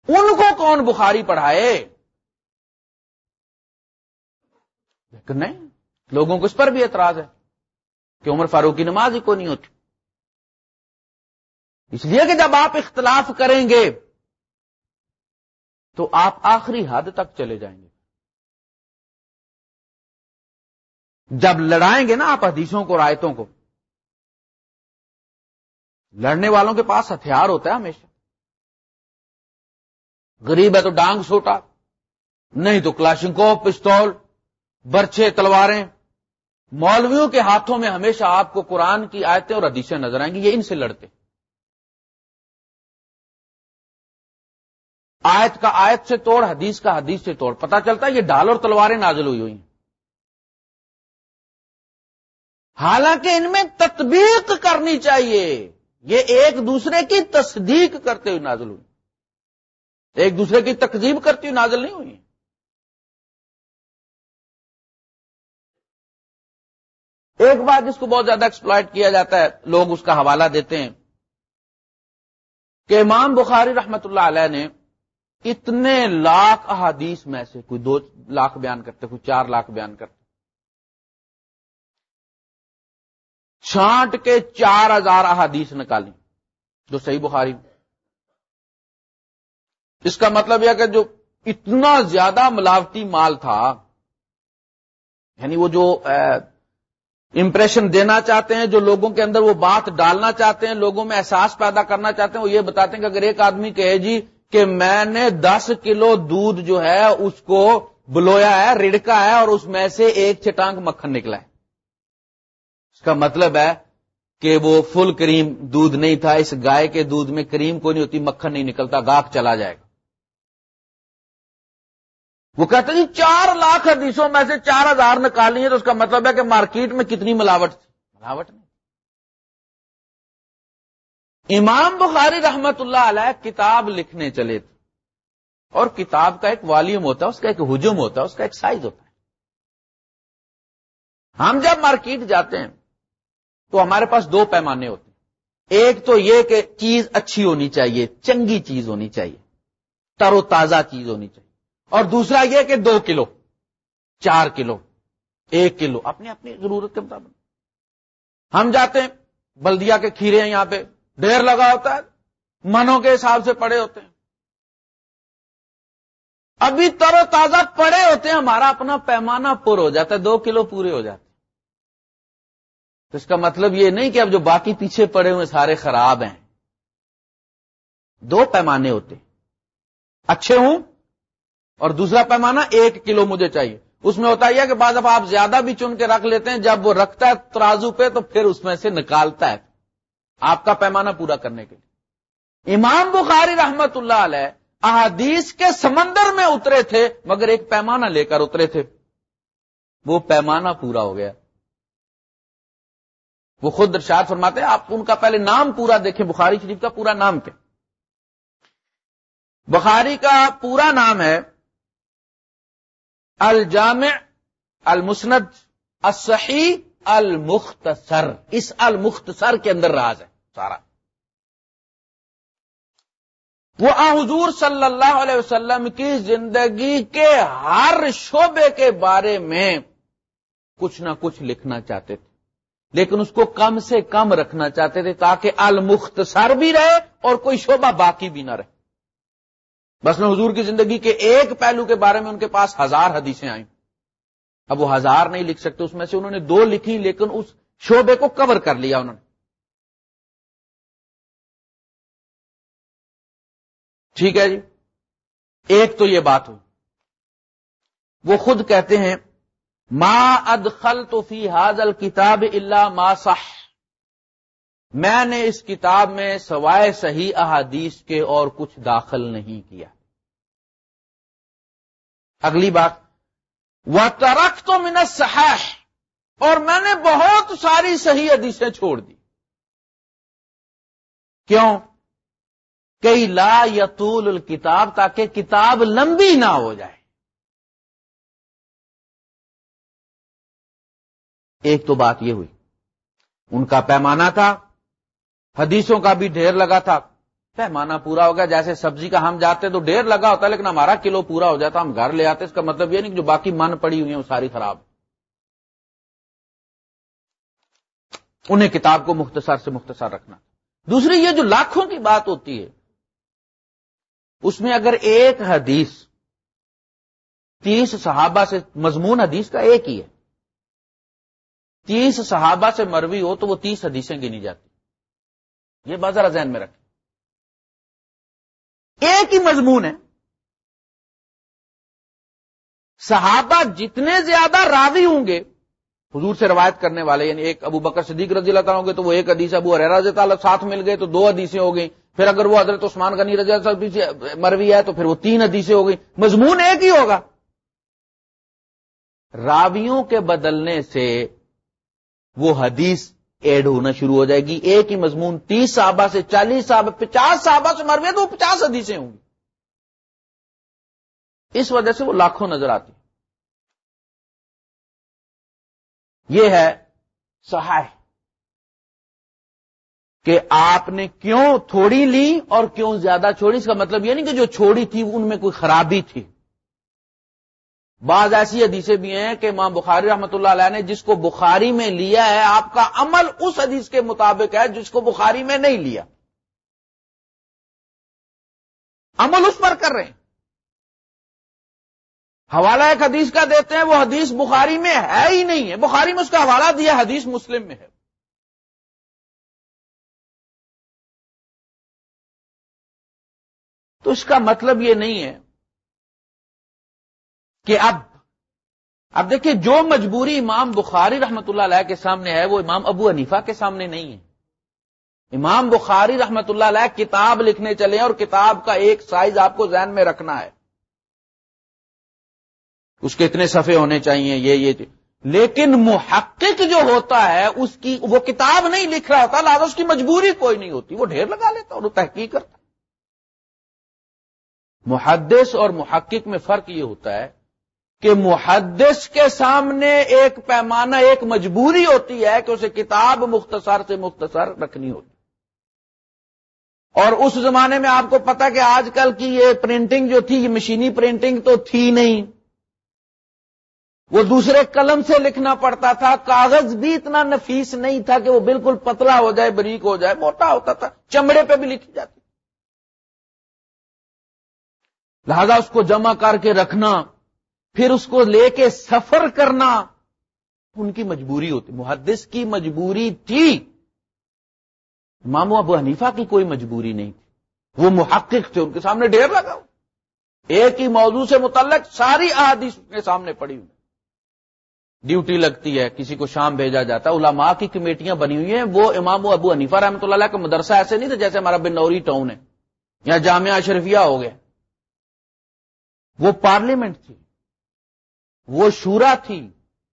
ان کو کون بخاری پڑھائے؟ لیکن نہیں، لوگوں کو اس پر بھی اعتراض ہے کہ عمر فاروق کی نماز ہی کو نہیں ہوتی۔ اس لیے کہ جب آپ اختلاف کریں گے، تو آپ آخری حد تک چلے جائیں گے۔ جب لڑائیں گے نا آپ حدیثوں کو رایتوں کو، لڑنے والوں کے پاس ہتھیار ہوتا ہے ہمیشہ۔ غریب ہے تو ڈانگ سوٹا، نہیں تو کلاشنکو پستول برچے تلواریں۔ مولویوں کے ہاتھوں میں ہمیشہ آپ کو قرآن کی آیتیں اور حدیثیں نظر آئیں گی، یہ ان سے لڑتے۔ آیت کا آیت سے توڑ، حدیث کا حدیث سے توڑ پتا چلتا ہے یہ ڈال اور تلواریں نازل ہوئی ہوئی ہیں۔ حالانکہ ان میں تطبیق کرنی چاہیے، یہ ایک دوسرے کی تصدیق کرتے ہوئے نازل ہوئی۔ ایک دوسرے کی تقزیب کرتی ہوئی نازل نہیں ہوئی ایک بات جس کو بہت زیادہ ایکسپلائٹ کیا جاتا ہے، لوگ اس کا حوالہ دیتے ہیں کہ امام بخاری رحمت اللہ علیہ نے اتنے لاکھ احادیث میں سے کوئی دو لاکھ بیان کرتے، کوئی چار لاکھ بیان کرتے۔ چھانٹ کے چار ہزار احادیث نکالی جو صحیح بخاری اس کا مطلب یہ کہ جو اتنا زیادہ ملاوٹی مال تھا یعنی وہ جو امپریشن دینا چاہتے ہیں، جو لوگوں کے اندر وہ بات ڈالنا چاہتے ہیں، لوگوں میں احساس پیدا کرنا چاہتے ہیں، وہ یہ بتاتے ہیں کہ اگر ایک آدمی کہے جی کہ میں نے دس کلو دودھ جو ہے، اس کو بلویا ہے، رڑکا ہے اور اس میں سے ایک چٹانک مکھن نکلا ہے۔ اس کا مطلب ہے کہ وہ فل کریم دودھ نہیں تھا، اس گائے کے دودھ میں کریم کو نہیں ہوتی، مکھن نہیں نکلتا، گاہک چلا جائے گا۔ وہ کہتے جی چار لاکھ حدیثوں میں سے چار ہزار نکالی ہیں تو اس کا مطلب ہے کہ مارکیٹ میں کتنی ملاوٹ تھی؟ ملاوٹ نہیں۔ امام بخاری رحمت اللہ علیہ کتاب لکھنے چلے تھے۔ اور کتاب کا ایک والیوم ہوتا ہے، اس کا ایک ہجوم ہوتا ہے، اس کا ایک سائز ہوتا ہے۔ ہم جب مارکیٹ جاتے ہیں تو ہمارے پاس دو پیمانے ہوتے ہیں۔ ایک تو یہ کہ چیز اچھی ہونی چاہیے، چنگی چیز ہونی چاہیے، تر و تازہ چیز ہونی چاہیے۔ اور دوسرا یہ کہ دو کلو، چار کلو، ایک کلو، اپنی اپنی ضرورت کے مطابق۔ ہم جاتے ہیں بلدیا کے کھیرے ہیں یہاں پہ ڈیر لگا ہوتا ہے، منوں کے حساب سے پڑے ہوتے ہیں۔ ابھی تر و تازہ پڑے ہوتے ہیں، ہمارا اپنا پیمانہ پر ہو جاتا ہے، دو کلو پورے ہو جاتے تو اس کا مطلب یہ نہیں کہ اب جو باقی پیچھے پڑے ہوئے سارے خراب ہیں۔ دو پیمانے ہوتے اچھے ہوں اور دوسرا پیمانہ ایک کلو مجھے چاہیے۔ اس میں ہوتا ہے کہ بعض دفعہ آپ زیادہ بھی چن کے رکھ لیتے ہیں، جب وہ رکھتا ہے ترازو پہ تو پھر اس میں سے نکالتا ہے آپ کا پیمانہ پورا کرنے کے لیے۔ امام بخاری رحمت اللہ علیہ احادیث کے سمندر میں اترے تھے، مگر ایک پیمانہ لے کر اترے تھے۔ وہ پیمانہ پورا ہو گیا۔ وہ خود ارشاد فرماتے ہیں، آپ ان کا پہلے نام پورا دیکھیں، بخاری شریف کا پورا نام کیا؟ بخاری کا پورا نام ہے الجامع، المسند، الصحیح، المختصر۔ اس المختصر کے اندر راز ہے سارا۔ وہ حضور صلی اللہ علیہ وسلم کی زندگی کے ہر شعبے کے بارے میں کچھ نہ کچھ لکھنا چاہتے تھے۔ لیکن اس کو کم سے کم رکھنا چاہتے تھے تاکہ المختصر بھی رہے اور کوئی شعبہ باقی بھی نہ رہے۔ بس میں حضور کی زندگی کے ایک پہلو کے بارے میں ان کے پاس ہزار حدیثیں آئیں۔ اب وہ ہزار نہیں لکھ سکتے، اس میں سے انہوں نے دو لکھی، لیکن اس شعبے کو کور کر لیا انہوں نے۔ ٹھیک ہے جی؟ ایک تو یہ بات ہوئی۔ وہ خود کہتے ہیں، ما ادخل تو فی حاضل کتاب اللہ ما صح۔ میں نے اس کتاب میں سوائے صحیح احادیث کے اور کچھ داخل نہیں کیا۔ اگلی بات وہ ترق تو منت اور میں نے بہت ساری صحیح حدیثیں چھوڑ دی۔ کیوں؟ کئی لا یتول الکتاب تاکہ کتاب لمبی نہ ہو جائے۔ ایک تو بات یہ ہوئی، ان کا پیمانہ تھا حدیثوں کا بھی ڈھیر لگا تھا۔ پیمانہ پورا ہو گیا، جیسے سبزی کا ہم جاتے تو ڈھیر لگا ہوتا، لیکن ہمارا کلو پورا ہو جاتا، ہم گھر لے آتے، اس کا مطلب یہ نہیں کہ جو باقی من پڑی ہوئی ہیں وہ ساری خراب۔ انہیں کتاب کو مختصر سے مختصر رکھنا۔ دوسری، یہ جو لاکھوں کی بات ہوتی ہے، اس میں اگر ایک حدیث، تیس صحابہ سے، مضمون حدیث کا ایک ہی ہے۔ تیس صحابہ سے مروی ہو تو وہ تیس حدیثیں گنی جاتی۔ یہ بازار ذہن میں رکھیں ایک ہی مضمون ہے۔ صحابہ جتنے زیادہ راوی ہوں گے، حضور سے روایت کرنے والے یعنی ایک ابو بکر صدیق رضی اللہ تعالیٰ ہوں گے تو وہ ایک حدیث ابو رضی تعالیٰ ساتھ مل گئے تو دو حدیثیں ہو گئی پھر اگر وہ حضرت عثمان غنی رضی اللہ مروی ہے تو پھر وہ تین حدیثیں ہو گئی مضمون ایک ہی ہوگا۔ راویوں کے بدلنے سے وہ حدیث ایڈ ہونا شروع ہو جائے گی۔ ایک ہی مضمون تیس صحابہ سے چالیس صحابہ، پچاس صحابہ سے مروی تو وہ پچاس حدیثیں ہوں گی۔ اس وجہ سے وہ لاکھوں نظر آتی یہ ہے سہائے کہ آپ نے کیوں تھوڑی لی اور کیوں زیادہ چھوڑی؟ اس کا مطلب یہ نہیں کہ جو چھوڑی تھی ان میں کوئی خرابی تھی۔ بعض ایسی حدیثیں بھی ہیں کہ ماں بخاری رحمت اللہ علیہ نے جس کو بخاری میں لیا ہے، آپ کا عمل اس حدیث کے مطابق ہے جس کو بخاری میں نہیں لیا۔ عمل اس پر کر رہے ہیں۔ حوالہ ایک حدیث کا دیتے ہیں، وہ حدیث بخاری میں ہے ہی نہیں ہے۔ بخاری میں اس کا حوالہ دیا حدیث مسلم میں ہے۔ تو اس کا مطلب یہ نہیں ہے کہ اب اب دیکھیے جو مجبوری امام بخاری رحمت اللہ علیہ کے سامنے ہے وہ امام ابو حنیفہ کے سامنے نہیں ہے۔ امام بخاری رحمت اللہ علیہ کتاب لکھنے چلے اور کتاب کا ایک سائز آپ کو ذہن میں رکھنا ہے۔ اس کے اتنے صفحے ہونے چاہیے، یہ یہ۔ لیکن محقق جو ہوتا ہے، اس کی، وہ کتاب نہیں لکھ رہا ہوتا، لہٰذا اس کی مجبوری کوئی نہیں ہوتی، وہ ڈھیر لگا لیتا اور وہ تحقیق کرتا۔ محدث اور محقق میں فرق یہ ہوتا ہے کہ محدث کے سامنے ایک پیمانہ، ایک مجبوری ہوتی ہے کہ اسے کتاب مختصر سے مختصر رکھنی ہوتی۔ اور اس زمانے میں آپ کو پتا کہ آج کل کی یہ پرنٹنگ جو تھی، یہ مشینی پرنٹنگ تو تھی نہیں۔ وہ دوسرے قلم سے لکھنا پڑتا تھا، کاغذ بھی اتنا نفیس نہیں تھا کہ وہ بالکل پتلا ہو جائے بریک ہو جائے، موٹا ہوتا تھا، چمڑے پہ بھی لکھی جاتی۔ لہذا اس کو جمع کر کے رکھنا پھر اس کو لے کے سفر کرنا ان کی مجبوری ہوتی، محدث کی مجبوری تھی۔ مامو ابو حنیفہ کی کوئی مجبوری نہیں تھی۔ وہ محقق تھے، ان کے سامنے ڈھیر لگا۔ ایک ہی موضوع سے متعلق ساری احادیث کے سامنے پڑی ہوئی۔ ڈیوٹی لگتی ہے، کسی کو شام بھیجا جاتا ہے۔ علماء کی کمیٹیاں بنی ہوئی ہیں۔ وہ امام و ابو حنیفہ رحمۃ اللہ کا مدرسہ ایسے نہیں تھا جیسے ہمارا بنوری ٹاؤن ہے، یا جامعہ اشرفیہ ہو گیا۔ وہ پارلیمنٹ تھی۔ وہ شورا تھی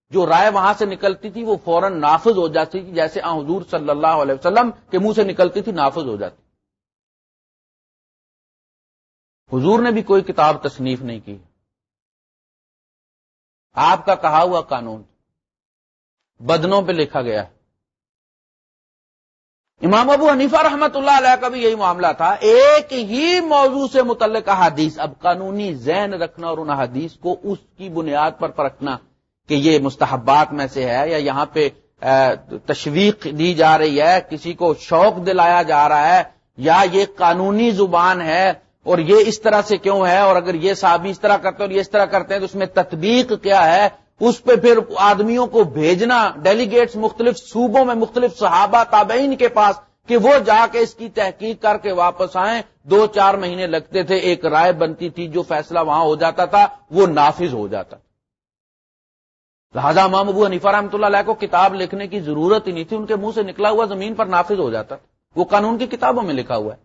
جو رائے وہاں سے نکلتی تھی، وہ فوراً نافذ ہو جاتی تھی، جیسے حضور صلی اللہ علیہ وسلم کے منہ سے نکلتی تھی، نافذ ہو جاتی حضور نے بھی کوئی کتاب تصنیف نہیں کی۔ آپ کا کہا ہوا قانون بدنوں پہ لکھا گیا۔ امام ابو حنیفہ رحمت اللہ علیہ کا بھی یہی معاملہ تھا۔ ایک ہی موضوع سے متعلق حدیث۔ اب قانونی ذہن رکھنا اور ان حدیث کو اس کی بنیاد پر پرکھنا کہ یہ مستحبات میں سے ہے یا یہاں پہ تشویق دی جا رہی ہے، کسی کو شوق دلایا جا رہا ہے یا یہ قانونی زبان ہے اور یہ اس طرح سے کیوں ہے اور اگر یہ صحابی اس طرح کرتے ہیں اور یہ اس طرح کرتے ہیں تو اس میں تطبیق کیا ہے اس پہ پھر آدمیوں کو بھیجنا ڈیلیگیٹس مختلف صوبوں میں مختلف صحابہ تابعین کے پاس کہ وہ جا کے اس کی تحقیق کر کے واپس آئیں۔ دو چار مہینے لگتے تھے، ایک رائے بنتی تھی، جو فیصلہ وہاں ہو جاتا تھا، وہ نافذ ہو جاتا لہٰذا امام ابو حنیفہ رحمۃ اللہ علیہ کو کتاب لکھنے کی ضرورت ہی نہیں تھی، ان کے منہ سے نکلا ہوا زمین پر نافذ ہو جاتا وہ قانون کی کتابوں میں لکھا ہوا ہے۔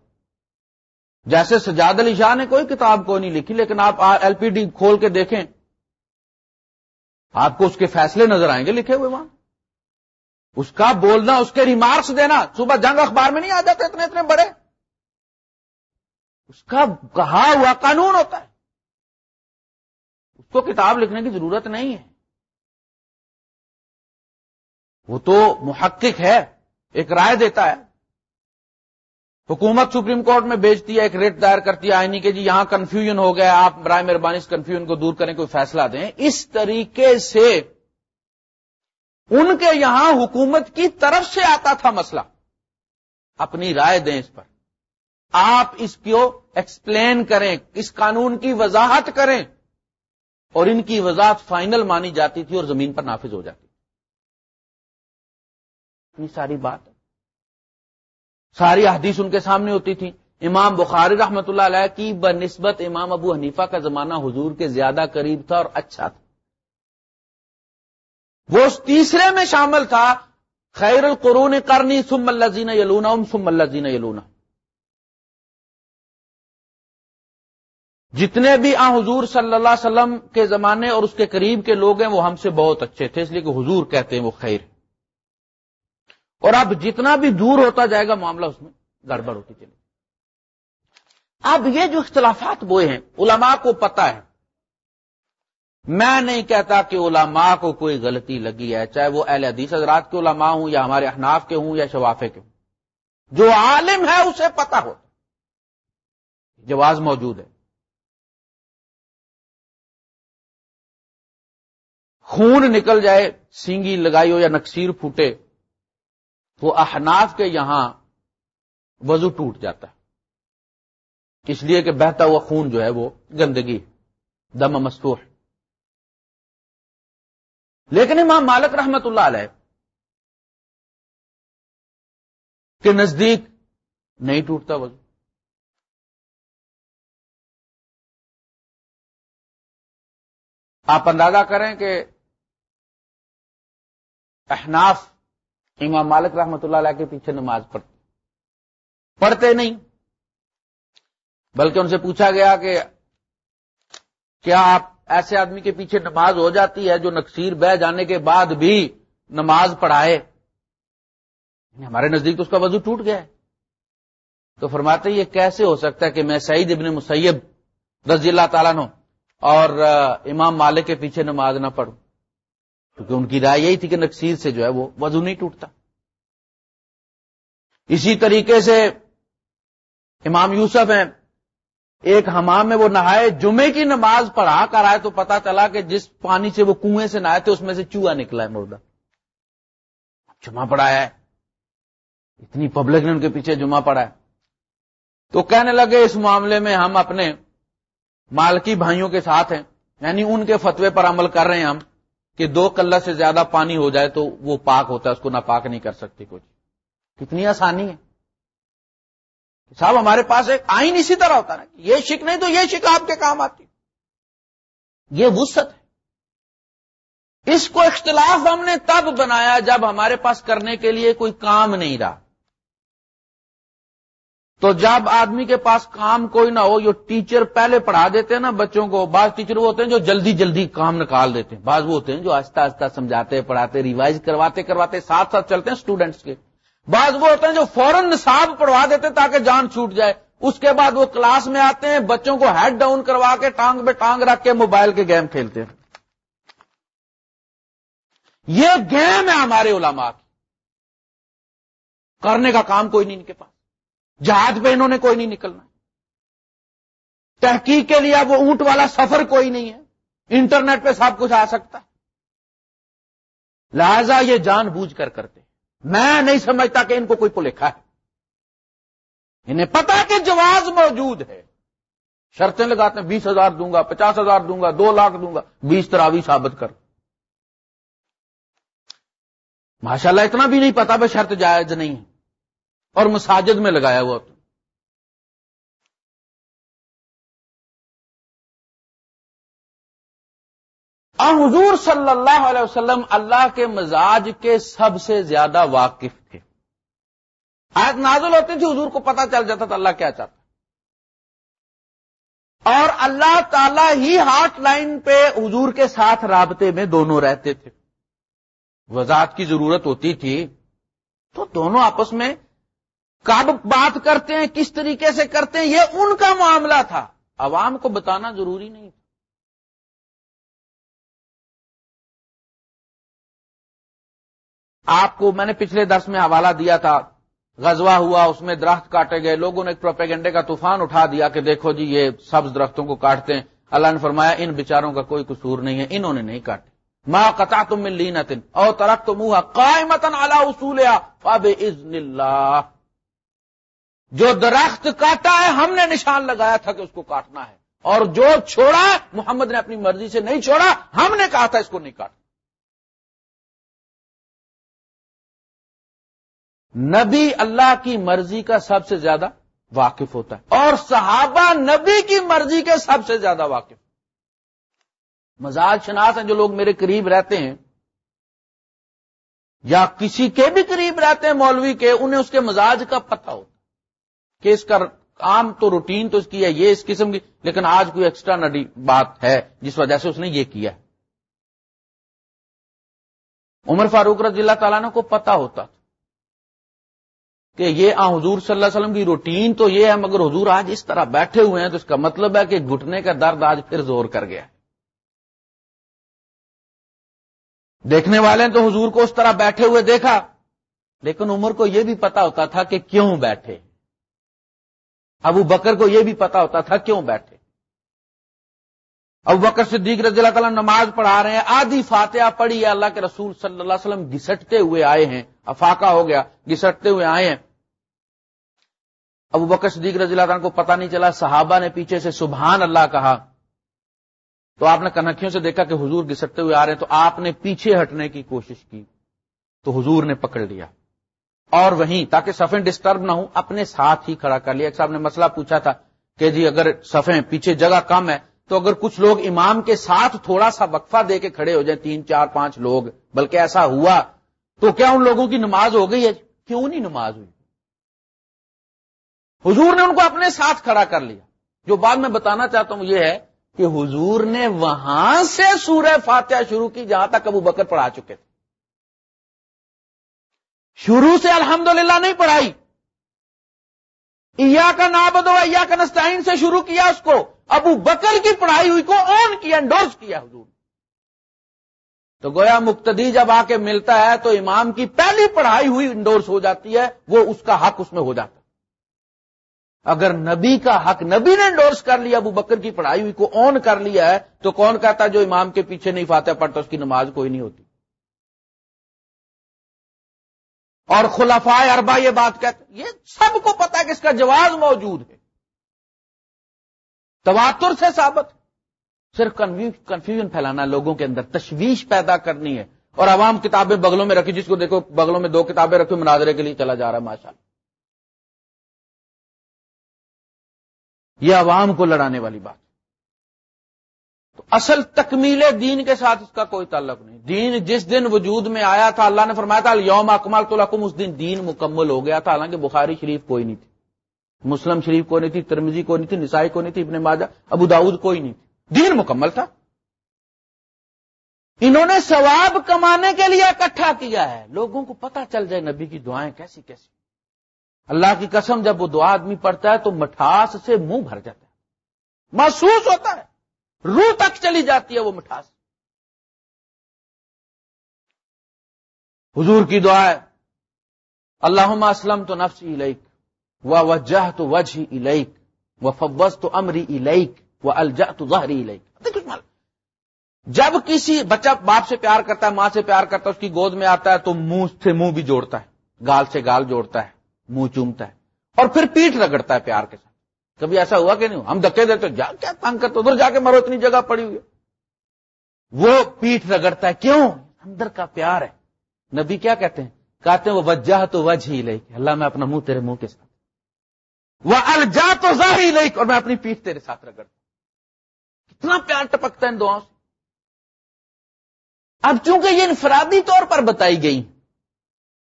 جیسے سجاد علی شاہ نے کوئی کتاب کو نہیں لکھی، لیکن آپ ایل پی ڈی کھول کے دیکھیں۔ آپ کو اس کے فیصلے نظر آئیں گے لکھے ہوئے وہاں۔ اس کا بولنا، اس کے ریمارکس دینا، صبح جنگ اخبار میں نہیں آ جاتے اتنے اتنے بڑے۔ اس کا کہا ہوا قانون ہوتا ہے۔ اس کو کتاب لکھنے کی ضرورت نہیں ہے۔ وہ تو محقق ہے، ایک رائے دیتا ہے۔ حکومت سپریم کورٹ میں بیچتی ہے، ایک ریٹ دائر کرتی ہے، آئینی کہ جی یہاں کنفیوژن ہو گیا آپ برائے مہربانی اس کنفیوژن کو دور کریں، کوئی فیصلہ دیں۔ اس طریقے سے ان کے یہاں حکومت کی طرف سے آتا تھا مسئلہ۔ اپنی رائے دیں اس پر۔ آپ اس کو ایکسپلین کریں، اس قانون کی وضاحت کریں۔ اور ان کی وضاحت فائنل مانی جاتی تھی اور زمین پر نافذ ہو جاتی۔ اتنی ساری بات۔ ہے ساری حدیث ان کے سامنے ہوتی تھی۔ امام بخاری رحمت اللہ علیہ کی بہ نسبت امام ابو حنیفہ کا زمانہ حضور کے زیادہ قریب تھا اور اچھا تھا۔ وہ اس تیسرے میں شامل تھا۔ خیر القرون کرنی سم اللہ زین یلونا سم اللہ زین یلونا جتنے بھی آ حضور صلی اللہ علیہ وسلم کے زمانے اور اس کے قریب کے لوگ ہیں، وہ ہم سے بہت اچھے تھے، اس لیے کہ حضور کہتے ہیں وہ خیر۔ اور اب جتنا بھی دور ہوتا جائے گا معاملہ اس میں گڑبڑ ہوتی چلے اب یہ جو اختلافات وہ ہیں، علماء کو پتا ہے۔ میں نہیں کہتا کہ علماء کو کوئی غلطی لگی ہے، چاہے وہ اہل حدیث حضرات کے علماء ہوں یا ہمارے احناف کے ہوں یا شوافے کے ہوں۔ جو عالم ہے، اسے پتا ہو جواز موجود ہے۔ خون نکل جائے، سینگی لگائی ہو یا نکسیر پھوٹے وہ احناف کے یہاں وضو ٹوٹ جاتا ہے۔ اس لیے کہ بہتا ہوا خون جو ہے وہ گندگی، دم مستور۔ لیکن امام مالک رحمت اللہ علیہ کے نزدیک نہیں ٹوٹتا وضو۔ آپ اندازہ کریں کہ احناف امام مالک رحمت اللہ علیہ کے پیچھے نماز پڑھتے پڑھتے نہیں۔ بلکہ ان سے پوچھا گیا کہ کیا آپ ایسے آدمی کے پیچھے نماز ہو جاتی ہے جو نقصیر بہ جانے کے بعد بھی نماز پڑھائے؟ ہمارے نزدیک تو اس کا وضو ٹوٹ گیا ہے۔ تو فرماتے یہ کیسے ہو سکتا ہے کہ میں سعید ابن مسیب رضی اللہ تعالیٰ نو اور امام مالک کے پیچھے نماز نہ پڑھوں؟ کیونکہ ان کی رائے یہی تھی کہ نقصیر سے جو ہے وہ وضو نہیں ٹوٹتا۔ اسی طریقے سے امام یوسف ہیں، ایک حمام میں وہ نہائے، جمعے کی نماز پڑھا کر آئے تو پتا چلا کہ جس پانی سے وہ کنویں سے نہائے تھے، اس میں سے چوہا نکلا ہے مردہ۔ جمعہ پڑھایا ہے۔ اتنی پبلک نے ان کے پیچھے جمعہ پڑا ہے۔ تو کہنے لگے، اس معاملے میں ہم اپنے مالکی بھائیوں کے ساتھ ہیں یعنی ان کے فتوے پر عمل کر رہے ہیں ہم۔ کہ دو کلر سے زیادہ پانی ہو جائے تو وہ پاک ہوتا ہے، اس کو نہ پاک نہیں کر سکتی کچھ کتنی آسانی ہے۔ صاحب، ہمارے پاس ایک آئین اسی طرح ہوتا نا یہ شک نہیں تو یہ شک آپ کے کام آتی۔ یہ وسط ہے۔ اس کو اختلاف ہم نے تب بنایا جب ہمارے پاس کرنے کے لیے کوئی کام نہیں رہا۔ تو جب آدمی کے پاس کام کوئی نہ ہو جو ٹیچر پہلے پڑھا دیتے ہیں نا بچوں کو، بعض ٹیچر وہ ہوتے ہیں جو جلدی جلدی کام نکال دیتے ہیں، بعض وہ ہوتے ہیں جو آہستہ آہستہ سمجھاتے، پڑھاتے، ریوائز کرواتے کرواتے، ساتھ ساتھ چلتے ہیں اسٹوڈنٹس کے۔ بعض وہ ہوتے ہیں جو فوراً نصاب پڑھوا دیتے تاکہ جان چھوٹ جائے۔ اس کے بعد وہ کلاس میں آتے ہیں، بچوں کو ہیڈ ڈاؤن کروا کے ٹانگ پہ ٹانگ رکھ کے موبائل کے گیم کھیلتے ہیں۔ یہ گیم ہے ہمارے علماء کی۔ کرنے کا کام کوئی نہیں ان کے پاس۔ جہاز پہ انہوں نے کوئی نہیں نکلنا۔ تحقیق کے لیے وہ اونٹ والا سفر کوئی نہیں ہے۔ انٹرنیٹ پہ سب کچھ آ سکتا۔ ہے لہذا یہ جان بوجھ کر کرتے۔ میں نہیں سمجھتا کہ ان کو کوئی لکھا ہے۔ انہیں پتا کہ جواز موجود ہے۔ شرطیں لگاتے ہیں، بیس ہزار دوں گا، پچاس ہزار دوں گا، دو لاکھ دوں گا۔ بیس تراوی ثابت کر ماشاءاللہ اتنا بھی نہیں پتا بھائی شرط جائز نہیں اور مساجد میں لگایا ہوا تو حضور صلی اللہ علیہ وسلم اللہ کے مزاج کے سب سے زیادہ واقف تھے۔ آج نازل ہوتی تھی، حضور کو پتا چل جاتا تھا اللہ کیا چاہتا اور اللہ تعالی ہی ہاٹ لائن پہ حضور کے ساتھ رابطے میں دونوں رہتے تھے۔ وضاحت کی ضرورت ہوتی تھی تو دونوں آپس میں کب بات کرتے ہیں، کس طریقے سے کرتے ہیں، یہ ان کا معاملہ تھا۔ عوام کو بتانا ضروری نہیں تھا۔ آپ کو میں نے پچھلے درس میں حوالہ دیا تھا، غزوہ ہوا، اس میں درخت کاٹے گئے، لوگوں نے ایک پروپیگنڈے کا طوفان اٹھا دیا کہ دیکھو جی یہ سبز درختوں کو کاٹتے ہیں۔ اللہ نے فرمایا، ان بچاروں کا کوئی قصور نہیں ہے، انہوں نے نہیں کاٹے۔ ماں قطع تم مل لی نتن اور ترق تو منہ قائمتن اعلی اصول اللہ۔ جو درخت کاٹا ہے، ہم نے نشان لگایا تھا کہ اس کو کاٹنا ہے۔ اور جو چھوڑا، محمد نے اپنی مرضی سے نہیں چھوڑا، ہم نے کہا تھا اس کو نہیں کاٹنا۔ نبی اللہ کی مرضی کا سب سے زیادہ واقف ہوتا ہے۔ اور صحابہ نبی کی مرضی کے سب سے زیادہ واقف۔ مزاج شناس ہیں جو لوگ میرے قریب رہتے ہیں۔ یا کسی کے بھی قریب رہتے ہیں مولوی کے، انہیں اس کے مزاج کا پتہ ہوتا کہ اس کا عام تو روٹین تو اس کی ہے، یہ اس قسم کی، لیکن آج کوئی ایکسٹرا نڈی بات ہے، جس وجہ سے اس نے یہ کیا عمر فاروق رضی اللہ تعالیٰ نے کو پتا ہوتا تھا کہ یہ آ حضور صلی اللہ علیہ وسلم کی روٹین تو یہ ہے، مگر حضور آج اس طرح بیٹھے ہوئے ہیں تو اس کا مطلب ہے کہ گھٹنے کا درد آج پھر زور کر گیا دیکھنے والے تو حضور کو اس طرح بیٹھے ہوئے دیکھا، لیکن عمر کو یہ بھی پتا ہوتا تھا کہ کیوں بیٹھے۔ ابو بکر کو یہ بھی پتا ہوتا تھا کیوں بیٹھے؟ ابو بکر صدیق رضی اللہ تعالیٰ نماز پڑھا رہے ہیں، آدھی فاتحہ پڑھی ہے، اللہ کے رسول صلی اللہ علیہ وسلم گسٹتے ہوئے آئے ہیں، افاقہ ہو گیا گسٹتے ہوئے آئے ہیں۔ ابو بکر صدیق رضی اللہ تعالیٰ کو پتا نہیں چلا، صحابہ نے پیچھے سے سبحان اللہ کہا۔ تو آپ نے کنکھیوں سے دیکھا کہ حضور گسٹتے ہوئے آ رہے ہیں، تو آپ نے پیچھے ہٹنے کی کوشش کی، تو حضور نے پکڑ لیا۔ اور وہیں تاکہ صفیں ڈسٹرب نہ ہوں، اپنے ساتھ ہی کھڑا کر لیا۔ ایک صاحب نے مسئلہ پوچھا تھا کہ جی اگر صفیں پیچھے جگہ کم ہے تو اگر کچھ لوگ امام کے ساتھ تھوڑا سا وقفہ دے کے کھڑے ہو جائیں، تین، چار، پانچ لوگ، بلکہ ایسا ہوا تو کیا ان لوگوں کی نماز ہو گئی ہے؟ کیوں نہیں نماز ہوئی؟ حضور نے ان کو اپنے ساتھ کھڑا کر لیا۔ جو بات میں بتانا چاہتا ہوں یہ ہے کہ حضور نے وہاں سے سورہ فاتحہ شروع کی، جہاں تک ابو بکر پڑھا چکے تھے۔ شروع سے الحمدللہ نہیں پڑھائی۔ ایا کا نابد و ایا کا نستعین سے شروع کیا اس کو۔ ابو بکر کی پڑھائی ہوئی کو آن کیا انڈورس کیا حضور۔ تو گویا مقتدی جب آ کے ملتا ہے تو امام کی پہلی پڑھائی ہوئی انڈورس ہو جاتی ہے، وہ اس کا حق اس میں ہو جاتا اگر نبی کا حق نبی نے انڈورس کر لیا، ابو بکر کی پڑھائی ہوئی کو آن کر لیا ہے، تو کون کہتا جو امام کے پیچھے نہیں فاتح پڑتا اس کی نماز کوئی نہیں ہوتی۔ اور خلفائے اربا یہ بات کہتے یہ سب کو پتا کہ اس کا جواز موجود ہے۔ تواتر سے ثابت صرف کنفیوژن پھیلانا، لوگوں کے اندر تشویش پیدا کرنی ہے۔ اور عوام کتابیں بغلوں میں رکھی، جس کو دیکھو، بغلوں میں دو کتابیں رکھی، مناظرے کے لیے چلا جا رہا ہے، ماشاء یہ عوام کو لڑانے والی بات۔ تو اصل تکمیل دین کے ساتھ اس کا کوئی تعلق نہیں۔ دین جس دن وجود میں آیا تھا، اللہ نے فرمایا تھا یوم اکمال تو لکم اس دن دین مکمل ہو گیا تھا۔ حالانکہ بخاری شریف کوئی نہیں تھی، مسلم شریف کو نہیں تھی ترمزی کو نہیں تھی، نسائی کو نہیں تھی، ابن ماجہ، ابو داود کوئی نہیں تھی۔ دین مکمل تھا۔ انہوں نے ثواب کمانے کے لیے اکٹھا کیا ہے۔ لوگوں کو پتا چل جائے نبی کی دعائیں کیسی کیسی۔ اللہ کی قسم، جب وہ دعا آدمی پڑتا ہے تو مٹھاس سے منہ بھر جاتا ہے۔ محسوس ہوتا ہے۔ روح تک چلی جاتی ہے وہ مٹھاس۔ حضور کی دعا ہے اللہ اسلم تو نفسی الیک وہ وجہ تو وجہ الیک وہ فوز تو امری الیک وہ الجا تو ظہری الیک۔ جب کسی بچہ باپ سے پیار کرتا ہے، ماں سے پیار کرتا ہے، اس کی گود میں آتا ہے تو منہ سے منہ بھی جوڑتا ہے، گال سے گال جوڑتا ہے، منہ چومتا ہے، اور پھر پیٹ رگڑتا ہے پیار کے ساتھ۔ کبھی ایسا ہوا کہ نہیں ہم دکے دیتے جا، کیا تنگ کرتے ادھر جا کے مرو، اتنی جگہ پڑی ہوئی وہ پیٹ رگڑتا ہے، کیوں؟ اندر کا پیار ہے۔ نبی کیا کہتے ہیں؟ کہتے ہیں وہ وجہ تو وجہ ہی لے اللہ، میں اپنا منہ تیرے منہ کے ساتھ۔ وہ الجا تو ظاہر لے اور میں اپنی پیٹ تیرے ساتھ رگڑتا کتنا پیار ٹپکتا ہے ان دعاؤں سے۔ اب چونکہ یہ انفرادی طور پر بتائی گئی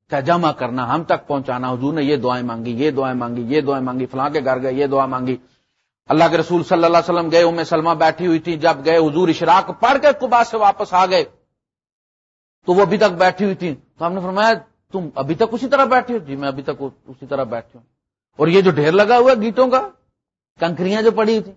کیا جمع کرنا، ہم تک پہنچانا، حضور نے یہ دعائیں مانگی، یہ دعائیں مانگی، یہ دعائیں مانگی، فلاں کے گھر گئے، یہ دعا مانگی۔ اللہ کے رسول صلی اللہ علیہ وسلم گئے، ام سلمہ بیٹھی ہوئی تھی، جب گئے حضور اشراق، پڑھ کے کبا سے واپس آ گئے۔ تو وہ ابھی تک بیٹھی ہوئی تھی۔ تو ہم نے فرمایا، تم ابھی تک اسی طرح بیٹھی ہو؟ جی میں ابھی تک اسی طرح بیٹھی ہوں۔ اور یہ جو ڈھیر لگا ہوا ہے گیٹوں کا، کنکریاں جو پڑی تھی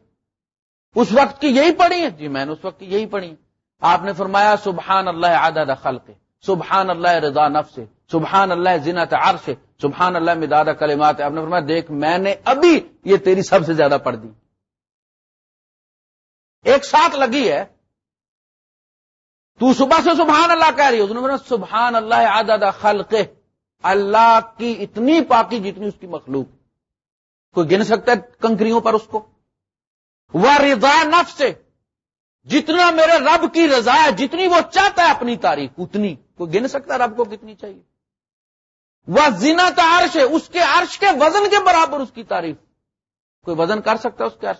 اس وقت کی یہی پڑی ہیں؟ جی میں نے اس وقت کی یہی پڑھی آپ نے فرمایا، سبحان اللہ عدد خلق سبحان اللہ رضا نفس سبحان اللہ زینت عرش سبحان اللہ مداد کلمات۔ آپ نے فرمایا، دیکھ، میں نے ابھی یہ تیری سب سے زیادہ پڑھ دی۔ ایک ساتھ لگی ہے۔ تو صبح سے سبحان اللہ کہہ رہی ہے۔ سبحان اللہ عدد خلق اللہ کی اتنی پاکی جتنی اس کی مخلوق۔ کوئی گن سکتا ہے کنکریوں پر اس کو؟ وہ رضا نفس سے جتنا میرے رب کی رضا ہے، جتنی وہ چاہتا ہے اپنی تاریخ، اتنی۔ کوئی گن سکتا ہے رب کو کتنی چاہیے؟ وہ زینا کا عرش ہے، اس کے عرش کے وزن کے برابر اس کی تعریف۔ کوئی وزن کر سکتا ہے اس کے عرش؟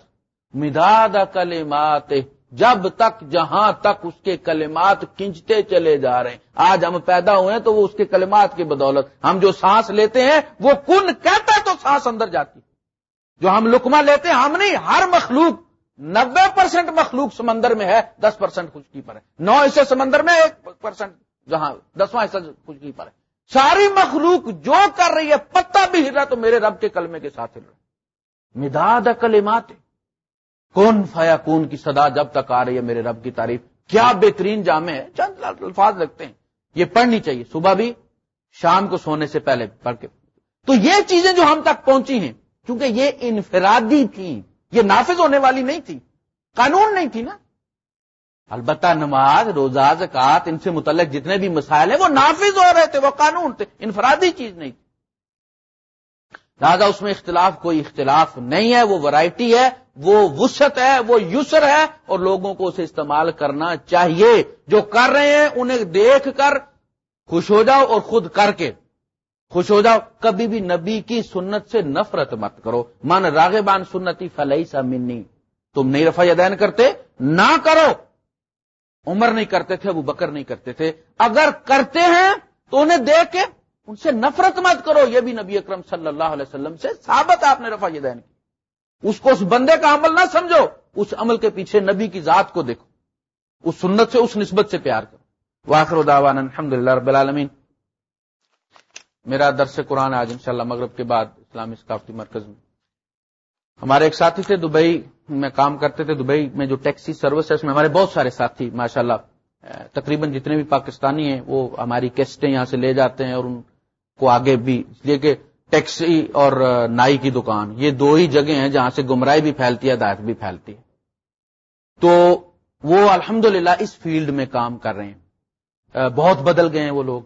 مداد کلمات، جب تک جہاں تک اس کے کلمات کھنچتے چلے جا رہے ہیں۔ آج ہم پیدا ہوئے ہیں تو وہ اس کے کلمات کی بدولت۔ ہم جو سانس لیتے ہیں، وہ کن کہتا ہے تو سانس اندر جاتی جو ہم لکما لیتے ہیں، ہم نہیں، ہر مخلوق نبے پرسینٹ مخلوق سمندر میں ہے، دس پرسینٹ خشکی پر ہے۔ نو حصے سمندر میں، ایک پرسینٹ جہاں، دسواں حصہ خشکی پر ہے۔ ساری مخلوق جو کر رہی ہے، پتہ بھی ہل رہا تو میرے رب کے کلمے کے ساتھ ہل رہا مداد کلمات کون فیا کون کی صدا جب تک آ رہی ہے میرے رب کی تعریف؟ کیا بہترین جامع ہے؟ چند الفاظ لگتے ہیں۔ یہ پڑھنی چاہیے۔ صبح بھی، شام کو سونے سے پہلے پڑھ کے۔ تو یہ چیزیں جو ہم تک پہنچی ہیں کیونکہ یہ انفرادی تھی یہ نافذ ہونے والی نہیں تھی قانون نہیں تھی نا؟ البتہ نماز، روزہ زکات ان سے متعلق جتنے بھی مسائل ہیں، وہ نافذ ہو رہے تھے، وہ قانون تھے، انفرادی چیز نہیں تھی۔ لہٰذا اس میں اختلاف، کوئی اختلاف نہیں ہے، وہ ورائٹی ہے، وہ وسط ہے، وہ یسر ہے، اور لوگوں کو اسے استعمال کرنا چاہیے۔ جو کر رہے ہیں، انہیں دیکھ کر خوش ہو جاؤ اور خود کر کے خوش ہو جاؤ۔ کبھی بھی نبی کی سنت سے نفرت مت کرو۔ من راغبان سنتی فلئی سا منی۔ تم نہیں رفا دین کرتے، نہ کرو۔ عمر نہیں کرتے تھے، ابو بکر نہیں کرتے تھے۔ اگر کرتے ہیں تو انہیں دیکھ کے ان سے نفرت مت کرو۔ یہ بھی نبی اکرم صلی اللہ علیہ وسلم سے ثابت آپ نے رفا دین کی۔ اس کو اس بندے کا عمل نہ سمجھو، اس عمل کے پیچھے نبی کی ذات کو دیکھو۔ اس سنت سے، اس نسبت سے پیار کرو۔ واخر الداوان الحمد للہ رب العالمین۔ میرا درس قرآن آج انشاءاللہ مغرب کے بعد اسلامی ثقافتی مرکز میں۔ ہمارے ایک ساتھی تھے دبئی، میں کام کرتے تھے دبئی میں جو ٹیکسی سروس ہے، اس میں ہمارے بہت سارے ساتھی ماشاء اللہ تقریباً جتنے بھی پاکستانی ہیں، وہ ہماری کیسٹیں یہاں سے لے جاتے ہیں اور ان کو آگے بھی، اس لیے کہ ٹیکسی اور نائی کی دکان، یہ دو ہی جگہ ہیں جہاں سے گمراہی بھی پھیلتی ہے، ہدایت بھی پھیلتی ہے۔ تو وہ الحمد اس فیلڈ میں کام کر رہے ہیں۔ بہت بدل گئے ہیں وہ لوگ۔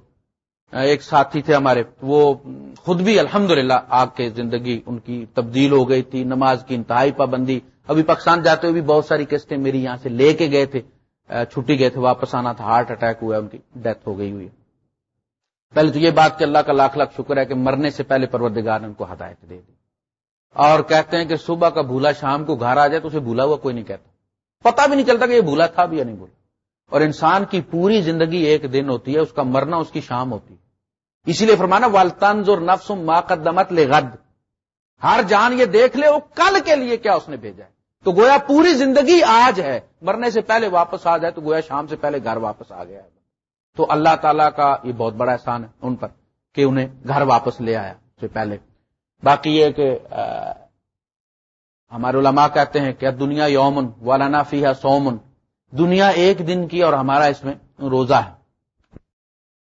ایک ساتھی تھے ہمارے، وہ خود بھی الحمد للہ آگ کے زندگی ان کی تبدیل ہو گئی تھی، نماز کی انتہائی پابندی۔ ابھی پاکستان جاتے ہوئے بھی بہت ساری قسطیں میری یہاں سے لے کے گئے تھے چھٹی گئے تھے، واپس آنا تھا، ہارٹ اٹیک ہوا، ان کی ڈیتھ ہو گئی ہوئی۔ پہلے تو یہ بات کہ اللہ کا لاکھ لاکھ شکر ہے کہ مرنے سے پہلے پروردگار نے ان کو ہدایت دے دی۔ اور کہتے ہیں کہ صبح کا بھولا شام کو گھر آ جائے تو اسے بھولا ہوا کوئی نہیں کہتا۔ پتا بھی نہیں چلتا کہ یہ بھولا تھا بھی یا نہیں بھولا۔ اور انسان کی پوری زندگی ایک دن ہوتی ہے، اس کا مرنا، اس کی شام ہوتی ہے۔ اسی لیے فرمانا والتنز اور نفس ماقدمت لے غد ہر جان یہ دیکھ لے، وہ کل کے لیے کیا اس نے بھیجا ہے۔ تو گویا پوری زندگی آج ہے، مرنے سے پہلے واپس آ جائے تو گویا شام سے پہلے گھر واپس آ گیا ہے۔ تو اللہ تعالیٰ کا یہ بہت بڑا احسان ہے ان پر کہ انہیں گھر واپس لے آیا سے پہلے۔ باقی یہ کہ ہمارے علماء کہتے ہیں کہ دنیا یومن والانا فیحا سومن دنیا ایک دن کی اور ہمارا اس میں روزہ ہے۔